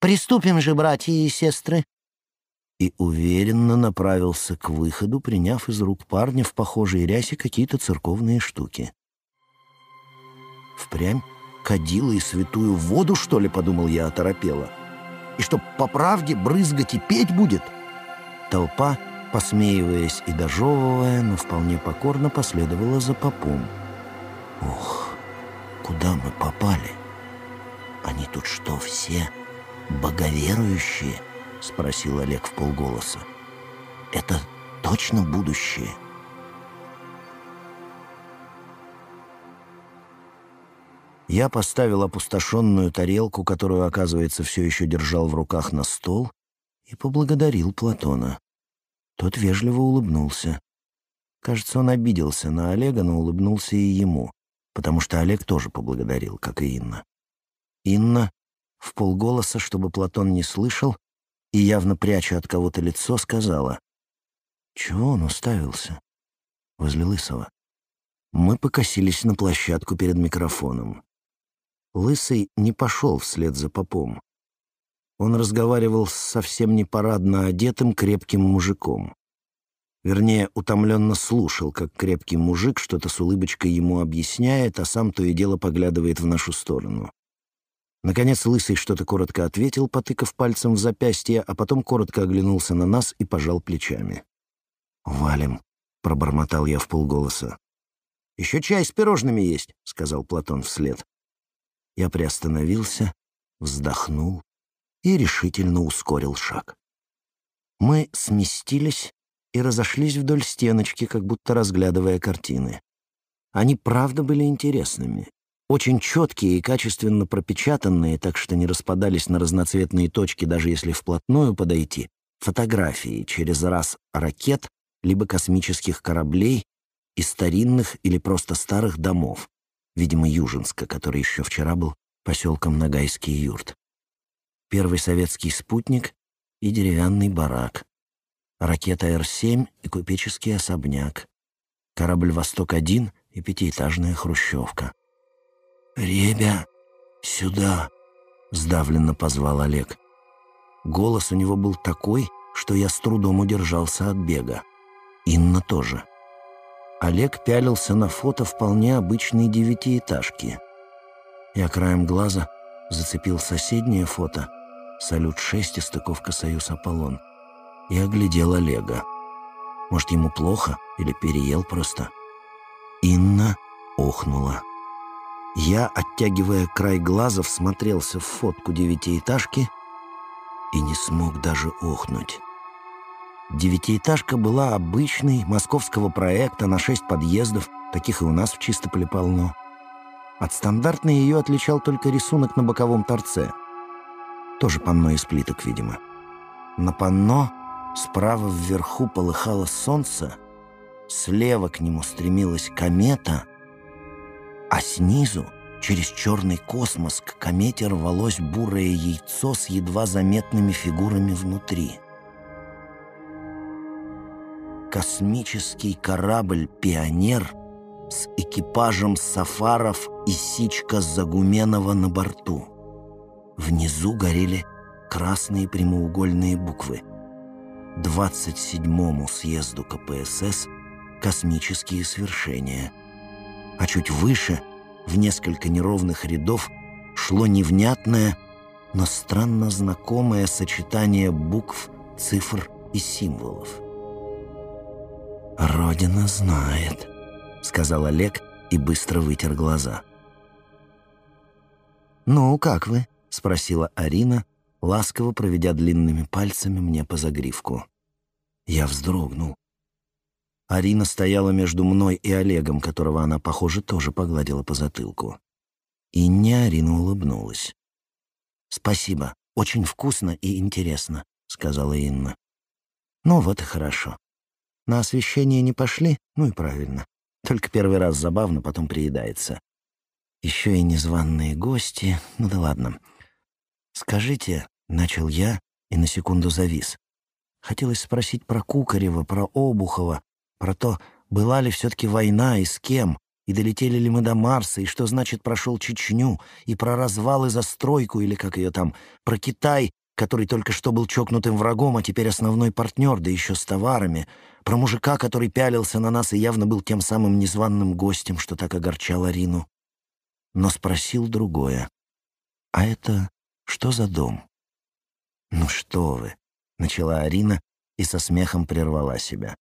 Speaker 2: «Приступим же, братья и сестры!» И уверенно направился к выходу, приняв из рук парня в похожей рясе какие-то церковные штуки. «Впрямь кадила и святую воду, что ли?» — подумал я оторопело. «И что, по правде брызгать и петь будет?» Толпа, посмеиваясь и дожевывая, но вполне покорно последовала за попом. «Ох!» куда мы попали? Они тут что, все боговерующие?» — спросил Олег в полголоса. «Это точно будущее?» Я поставил опустошенную тарелку, которую, оказывается, все еще держал в руках на стол, и поблагодарил Платона. Тот вежливо улыбнулся. Кажется, он обиделся на Олега, но улыбнулся и ему потому что Олег тоже поблагодарил, как и Инна. Инна в полголоса, чтобы Платон не слышал, и явно пряча от кого-то лицо, сказала, «Чего он уставился?» Возле Лысого. Мы покосились на площадку перед микрофоном. Лысый не пошел вслед за попом.
Speaker 1: он разговаривал с совсем не парадно одетым крепким мужиком. Вернее, утомленно слушал, как крепкий мужик что-то с улыбочкой ему объясняет, а сам то и дело поглядывает в нашу сторону. Наконец Лысый что-то коротко ответил, потыкав пальцем в запястье, а потом коротко оглянулся на нас и пожал плечами. «Валим», — пробормотал я в полголоса. «Еще чай с пирожными есть», — сказал Платон вслед. Я приостановился, вздохнул и решительно ускорил шаг. Мы сместились и разошлись вдоль стеночки, как будто разглядывая картины. Они правда были интересными. Очень четкие и качественно пропечатанные, так что не распадались на разноцветные точки, даже если вплотную подойти, фотографии через раз ракет либо космических кораблей и старинных или просто старых домов, видимо, Южинска, который еще вчера был поселком Нагайский юрт. Первый советский спутник и деревянный барак, ракета Р-7 и купеческий особняк, корабль «Восток-1» и пятиэтажная хрущевка. «Ребя, сюда!» — сдавленно позвал Олег. Голос у него был такой, что я с трудом удержался от бега. Инна тоже. Олег пялился на фото вполне обычной девятиэтажки. Я краем глаза зацепил соседнее фото «Салют-6» и стыковка «Союз Аполлон» и оглядел Олега. Может, ему плохо или переел просто? Инна охнула. Я, оттягивая край глаза, всмотрелся в фотку девятиэтажки и не смог даже охнуть. Девятиэтажка была обычной, московского проекта на шесть подъездов, таких и у нас в Чистополе полно. От стандартной ее отличал только рисунок на боковом торце. Тоже панно из плиток, видимо. На панно справа вверху полыхало солнце, слева к нему стремилась комета, а снизу, через черный космос, к комете рвалось бурое яйцо с едва заметными фигурами внутри — космический корабль «Пионер» с экипажем Сафаров и Сичка Загуменова на борту. Внизу горели красные прямоугольные буквы. 27-му съезду КПСС «Космические свершения». А чуть выше, в несколько неровных рядов, шло невнятное, но странно знакомое сочетание букв, цифр и символов. «Родина знает», — сказал Олег и быстро вытер глаза. «Ну, как вы?» — спросила Арина, ласково проведя длинными пальцами мне по загривку. Я вздрогнул. Арина стояла между мной и Олегом, которого она, похоже, тоже погладила по затылку. И не Арина улыбнулась. «Спасибо, очень вкусно и интересно», — сказала Инна. «Ну вот и хорошо. На освещение не пошли? Ну и правильно. Только первый раз забавно, потом приедается. Еще и незваные гости. Ну да ладно. «Скажите», — начал я и на секунду завис. Хотелось спросить про Кукарева, про Обухова, про то, была ли все-таки война и с кем, и долетели ли мы до Марса, и что значит прошел Чечню, и про развал и застройку, или как ее там, про Китай, который только что был чокнутым врагом, а теперь основной партнер, да еще с товарами, про мужика, который пялился на нас и явно был тем самым незваным гостем, что так огорчал Арину. Но спросил другое. «А это что за дом?» «Ну что вы!» — начала Арина и со смехом прервала себя.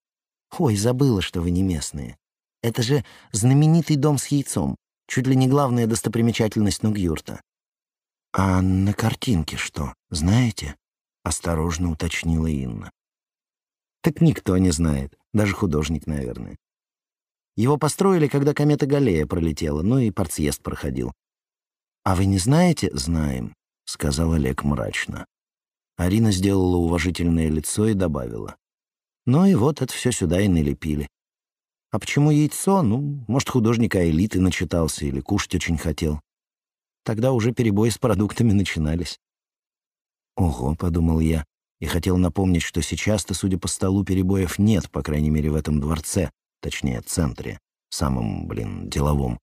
Speaker 1: «Ой, забыла, что вы не местные. Это же знаменитый дом с яйцом, чуть ли не главная достопримечательность Нугюрта. «А на картинке что, знаете?» — осторожно уточнила Инна. «Так никто не знает, даже художник, наверное. Его построили, когда комета Галлея пролетела, ну и партсъезд проходил. «А вы не знаете?» «Знаем», — сказал Олег мрачно. Арина сделала уважительное лицо и добавила. «Ну и вот это все сюда и налепили. А почему яйцо? Ну, может, художник элиты начитался или кушать очень хотел. Тогда уже перебои с продуктами начинались. «Ого», — подумал я, и хотел напомнить, что сейчас-то, судя по столу, перебоев нет, по крайней мере, в этом дворце, точнее, центре, самом, блин, деловом.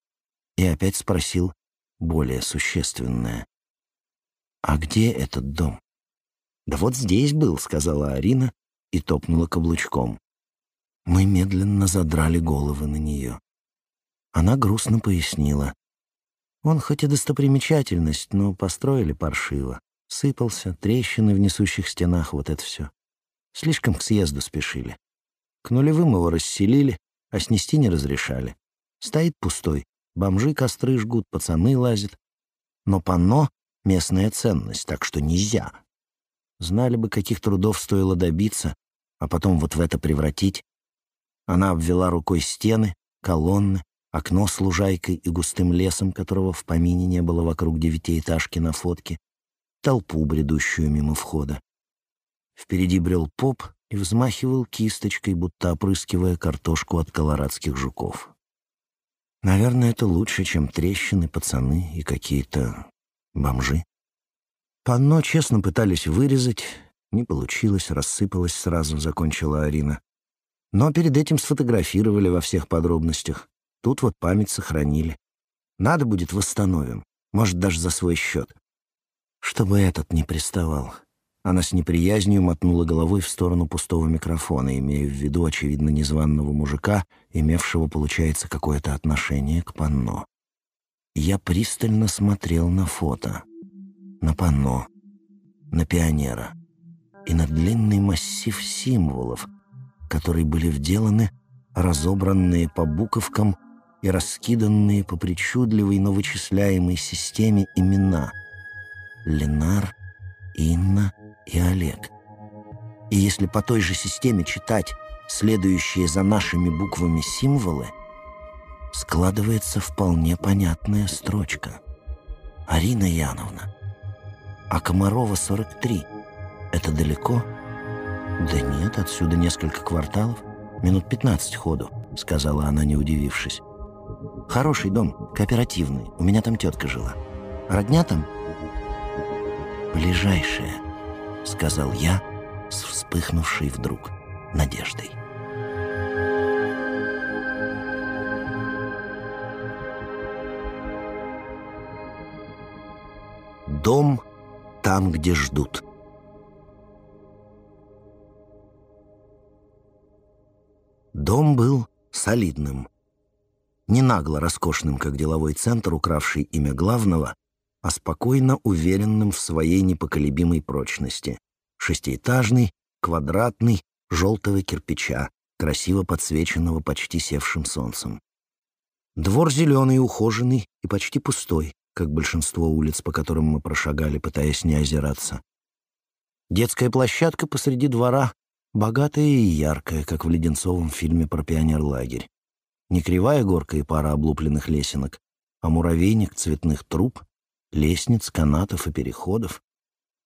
Speaker 1: И опять спросил более существенное. «А где этот дом?»
Speaker 2: «Да вот здесь был», — сказала Арина и топнула каблучком. Мы медленно задрали головы на нее. Она грустно пояснила. Он хоть и достопримечательность, но построили паршиво. Сыпался, трещины в несущих стенах, вот это все. Слишком к съезду спешили. К нулевым его расселили, а снести не разрешали. Стоит пустой. Бомжи костры жгут, пацаны лазят. Но панно — местная ценность, так что нельзя. Знали бы, каких трудов стоило добиться, а потом вот в это превратить. Она обвела рукой стены, колонны, окно с лужайкой и густым лесом, которого в помине не было вокруг девятиэтажки на фотке, толпу, бредущую мимо входа. Впереди брел поп и взмахивал кисточкой, будто опрыскивая картошку от колорадских жуков. Наверное, это лучше, чем трещины, пацаны и какие-то бомжи. Панно честно пытались вырезать, не получилось, рассыпалось сразу, закончила Арина. Но перед этим сфотографировали во всех подробностях. Тут вот память сохранили. Надо будет восстановим, может, даже за свой счет. Чтобы этот не приставал. Она с неприязнью мотнула головой в сторону пустого микрофона, имея в виду, очевидно, незваного мужика, имевшего, получается, какое-то отношение к панно. Я пристально смотрел на фото, на панно, на пионера и на длинный массив символов, которые были вделаны, разобранные по буковкам и раскиданные по причудливой, но вычисляемой системе имена — Ленар, Инна — и Олег. И если по той же системе читать следующие за нашими буквами символы, складывается вполне понятная строчка. «Арина Яновна, а Комарова 43. Это далеко?» «Да нет, отсюда несколько кварталов. Минут 15 ходу», — сказала она, не удивившись. «Хороший дом, кооперативный. У меня там тетка жила. Родня там?» «Ближайшая», — сказал я с вспыхнувшей вдруг надеждой. Дом там, где ждут. Дом был солидным. Не нагло роскошным, как деловой центр, укравший имя главного, а спокойно уверенным в своей непоколебимой прочности. Шестиэтажный, квадратный, желтого кирпича, красиво подсвеченного почти севшим солнцем. Двор зеленый, ухоженный и почти пустой, как большинство улиц, по которым мы прошагали, пытаясь не озираться. Детская площадка посреди двора, богатая и яркая, как в леденцовом фильме про пионерлагерь. Не кривая горка и пара облупленных лесенок, а муравейник цветных труб лестниц, канатов и переходов.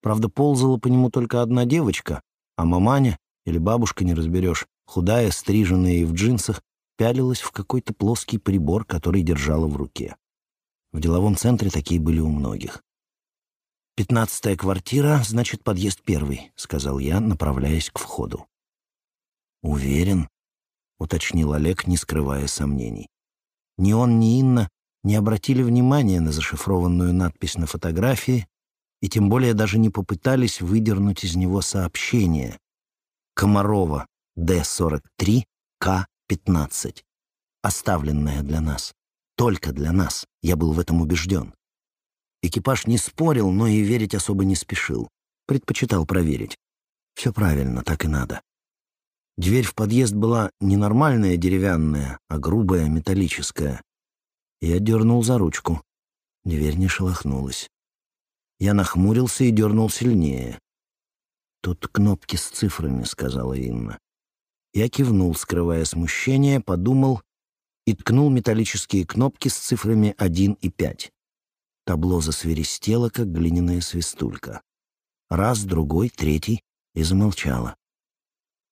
Speaker 2: Правда, ползала по нему только одна девочка, а маманя или бабушка, не разберешь, худая, стриженная и в джинсах, пялилась в какой-то плоский прибор, который держала в руке. В деловом центре такие были у многих. «Пятнадцатая квартира, значит, подъезд первый», — сказал я, направляясь к входу. «Уверен», — уточнил Олег, не скрывая сомнений. Ни он, ни Инна не обратили внимания на зашифрованную надпись на фотографии и тем более даже не попытались выдернуть из него сообщение «Комарова, Д-43, К-15», оставленное для нас. Только для нас, я был в этом убежден. Экипаж не спорил, но и верить особо не спешил. Предпочитал проверить. Все правильно, так и надо. Дверь в подъезд была не нормальная деревянная, а грубая металлическая. Я дернул за ручку. Дверь не шелохнулась. Я нахмурился и дернул сильнее. «Тут кнопки с цифрами», — сказала Инна. Я кивнул, скрывая смущение, подумал и ткнул металлические кнопки с цифрами 1 и 5. Табло засверистело, как глиняная свистулька. Раз, другой, третий, и замолчало.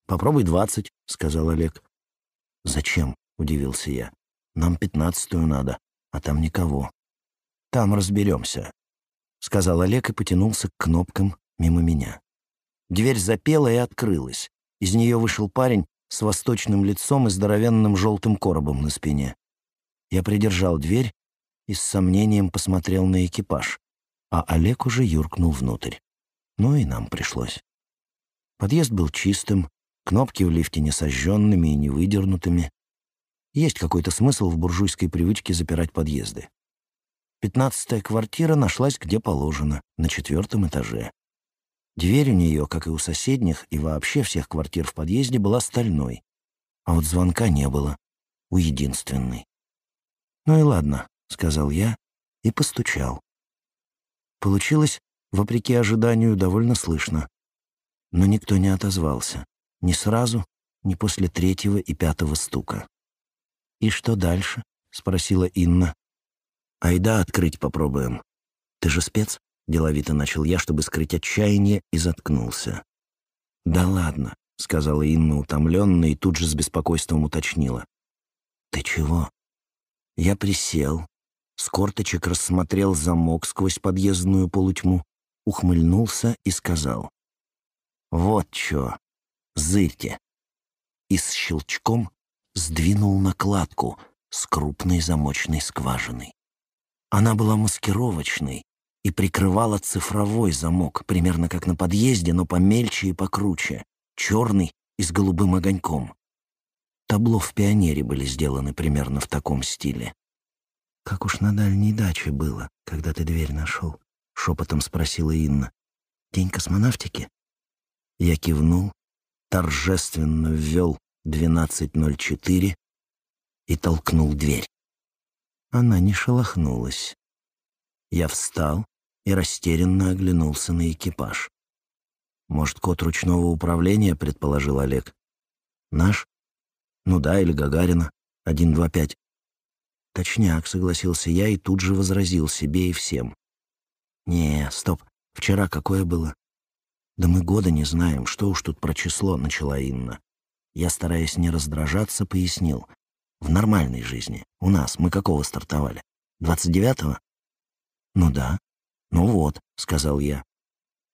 Speaker 2: «Попробуй двадцать», — сказал Олег. «Зачем?» — удивился я. Нам пятнадцатую надо, а там никого. Там разберемся», — сказал Олег и потянулся к кнопкам мимо меня. Дверь запела и открылась. Из нее вышел парень с восточным лицом и здоровенным желтым коробом на спине. Я придержал дверь и с сомнением посмотрел на экипаж, а Олег уже юркнул внутрь. Ну и нам пришлось. Подъезд был чистым, кнопки в лифте не сожженными и не выдернутыми. Есть какой-то смысл в буржуйской привычке запирать подъезды. Пятнадцатая квартира нашлась где положено, на четвертом этаже. Дверь у нее, как и у соседних и вообще всех квартир в подъезде, была стальной. А вот звонка не было. У единственной. «Ну и ладно», — сказал я и постучал. Получилось, вопреки ожиданию, довольно слышно. Но никто не отозвался. Ни сразу, ни после третьего и пятого стука. «И что дальше?» — спросила Инна. «Айда открыть попробуем. Ты же спец?» — деловито начал я, чтобы скрыть отчаяние, и заткнулся. «Да ладно», — сказала Инна утомленно и тут же с беспокойством уточнила. «Ты чего?» Я присел, с корточек рассмотрел замок сквозь подъездную полутьму, ухмыльнулся и сказал. «Вот чё, зырьте!» И с щелчком сдвинул накладку с крупной замочной скважиной. Она была маскировочной и прикрывала цифровой замок, примерно как на подъезде, но помельче и покруче, черный и с голубым огоньком. Табло в «Пионере» были сделаны примерно в таком стиле. «Как уж на дальней даче было, когда ты дверь нашел?» — шепотом спросила Инна. «День космонавтики?» Я кивнул, торжественно ввел 12.04 и толкнул дверь. Она не шелохнулась. Я встал и растерянно оглянулся на экипаж. «Может, код ручного управления?» — предположил Олег. «Наш?» «Ну да, или Гагарина. 125». «Точняк», — согласился я и тут же возразил себе и всем. «Не, стоп, вчера какое было?» «Да мы года не знаем, что уж тут про число», — начала Инна. Я, стараясь не раздражаться, пояснил. «В нормальной жизни. У нас. Мы какого стартовали? 29-го?» «Ну да». «Ну вот», — сказал я.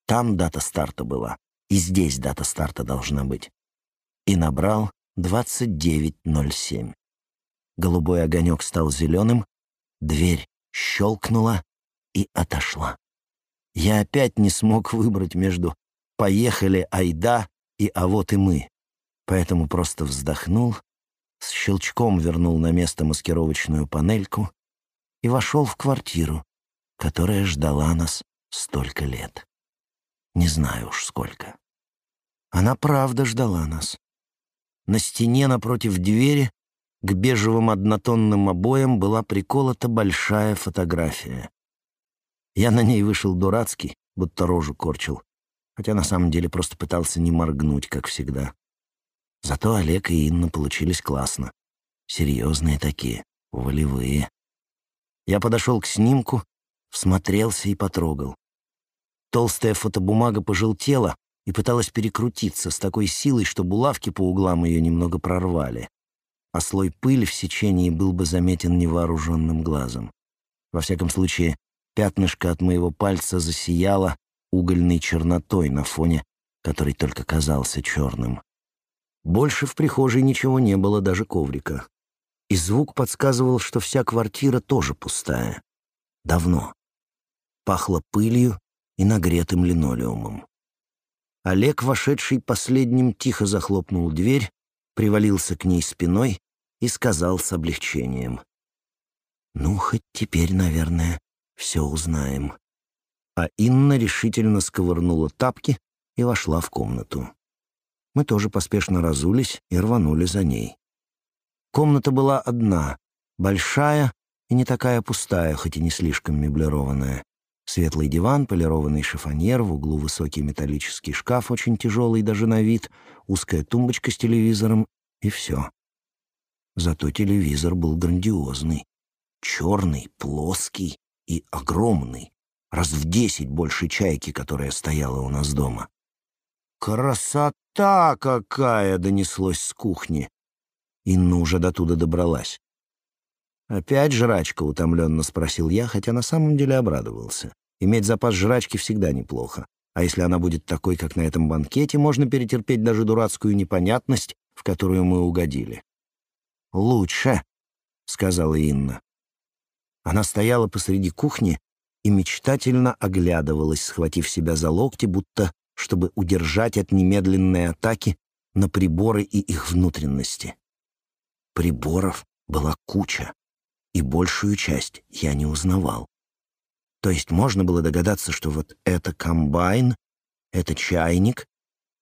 Speaker 2: «Там дата старта была, и здесь дата старта должна быть». И набрал 29.07. Голубой огонек стал зеленым, дверь щелкнула и отошла. Я опять не смог выбрать между «поехали, айда» и «а вот и мы», поэтому просто вздохнул, с щелчком вернул на место маскировочную панельку и вошел в квартиру, которая ждала нас столько лет. Не знаю уж сколько. Она правда ждала нас. На стене напротив двери к бежевым однотонным обоям была приколота большая фотография. Я на ней вышел дурацкий, будто рожу корчил, хотя на самом деле просто пытался не моргнуть, как всегда. Зато Олег и Инна получились классно. Серьезные такие, волевые. Я подошел к снимку, всмотрелся и потрогал. Толстая фотобумага пожелтела и пыталась перекрутиться с такой силой, что булавки по углам ее немного прорвали. А слой пыли в сечении был бы заметен невооруженным глазом. Во всяком случае, пятнышко от моего пальца засияло угольной чернотой на фоне, который только казался черным. Больше в прихожей ничего не было, даже коврика. И звук подсказывал, что вся квартира тоже пустая. Давно. Пахло пылью и нагретым линолеумом. Олег, вошедший последним, тихо захлопнул дверь, привалился к ней спиной и сказал с облегчением. «Ну, хоть теперь, наверное, все узнаем». А Инна решительно сковырнула тапки и вошла в комнату. Мы тоже поспешно разулись и рванули за ней. Комната была одна, большая и не такая пустая, хоть и не слишком меблированная. Светлый диван, полированный шифоньер, в углу высокий металлический шкаф, очень тяжелый даже на вид, узкая тумбочка с телевизором и все. Зато телевизор был грандиозный, черный, плоский и огромный, раз в десять больше чайки, которая стояла у нас дома. «Красота какая!» — донеслось с кухни. Инна уже до туда добралась. «Опять жрачка?» — утомленно спросил я, хотя на самом деле обрадовался. Иметь запас жрачки всегда неплохо. А если она будет такой, как на этом банкете, можно перетерпеть даже дурацкую непонятность, в которую мы угодили. «Лучше», — сказала Инна. Она стояла посреди кухни и мечтательно оглядывалась, схватив себя за локти, будто чтобы удержать от немедленной атаки на приборы и их внутренности. Приборов была куча, и большую часть я не узнавал. То есть можно было догадаться, что вот это комбайн, это чайник,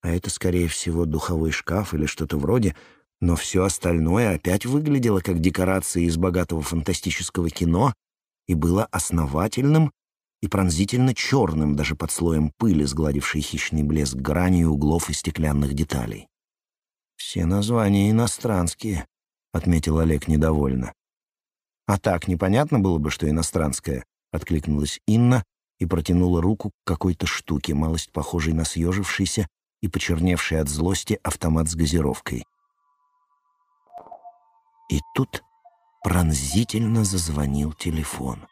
Speaker 2: а это, скорее всего, духовой шкаф или что-то вроде, но все остальное опять выглядело как декорации из богатого фантастического кино и было основательным и пронзительно черным даже под слоем пыли, сгладившей хищный блеск граней углов и стеклянных деталей. «Все названия иностранские», — отметил Олег недовольно. «А так непонятно было бы, что иностранское», — откликнулась Инна и протянула руку к какой-то штуке, малость похожей на съежившийся и почерневший от злости автомат с газировкой. И тут пронзительно зазвонил телефон.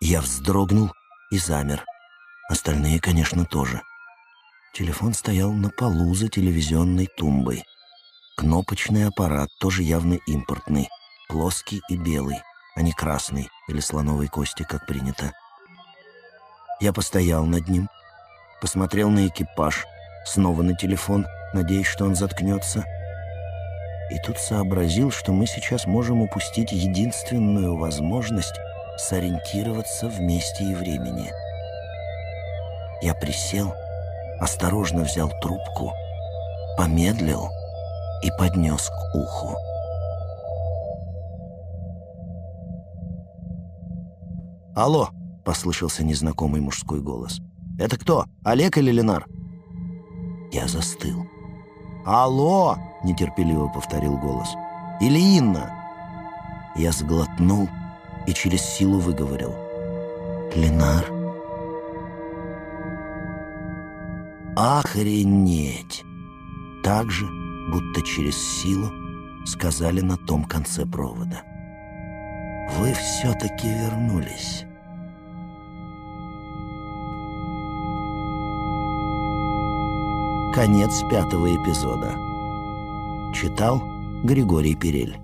Speaker 2: Я вздрогнул и замер. Остальные, конечно, тоже. Телефон стоял на полу за телевизионной тумбой. Кнопочный аппарат, тоже явно импортный, плоский и белый, а не красный или слоновой кости, как принято. Я постоял над ним, посмотрел на экипаж, снова на телефон, надеясь, что он заткнется. И тут сообразил, что мы сейчас можем упустить единственную возможность сориентироваться в месте и времени. Я присел, осторожно взял трубку, помедлил и поднес к уху. «Алло!» — послышался незнакомый мужской голос. «Это кто? Олег или Ленар?» Я застыл. «Алло!» — нетерпеливо повторил голос. «Или Инна?» Я сглотнул и через силу выговорил. «Ленар?» «Охренеть!» Так же, будто через силу, сказали на том конце провода. «Вы все-таки вернулись». Конец пятого эпизода. Читал Григорий Перель.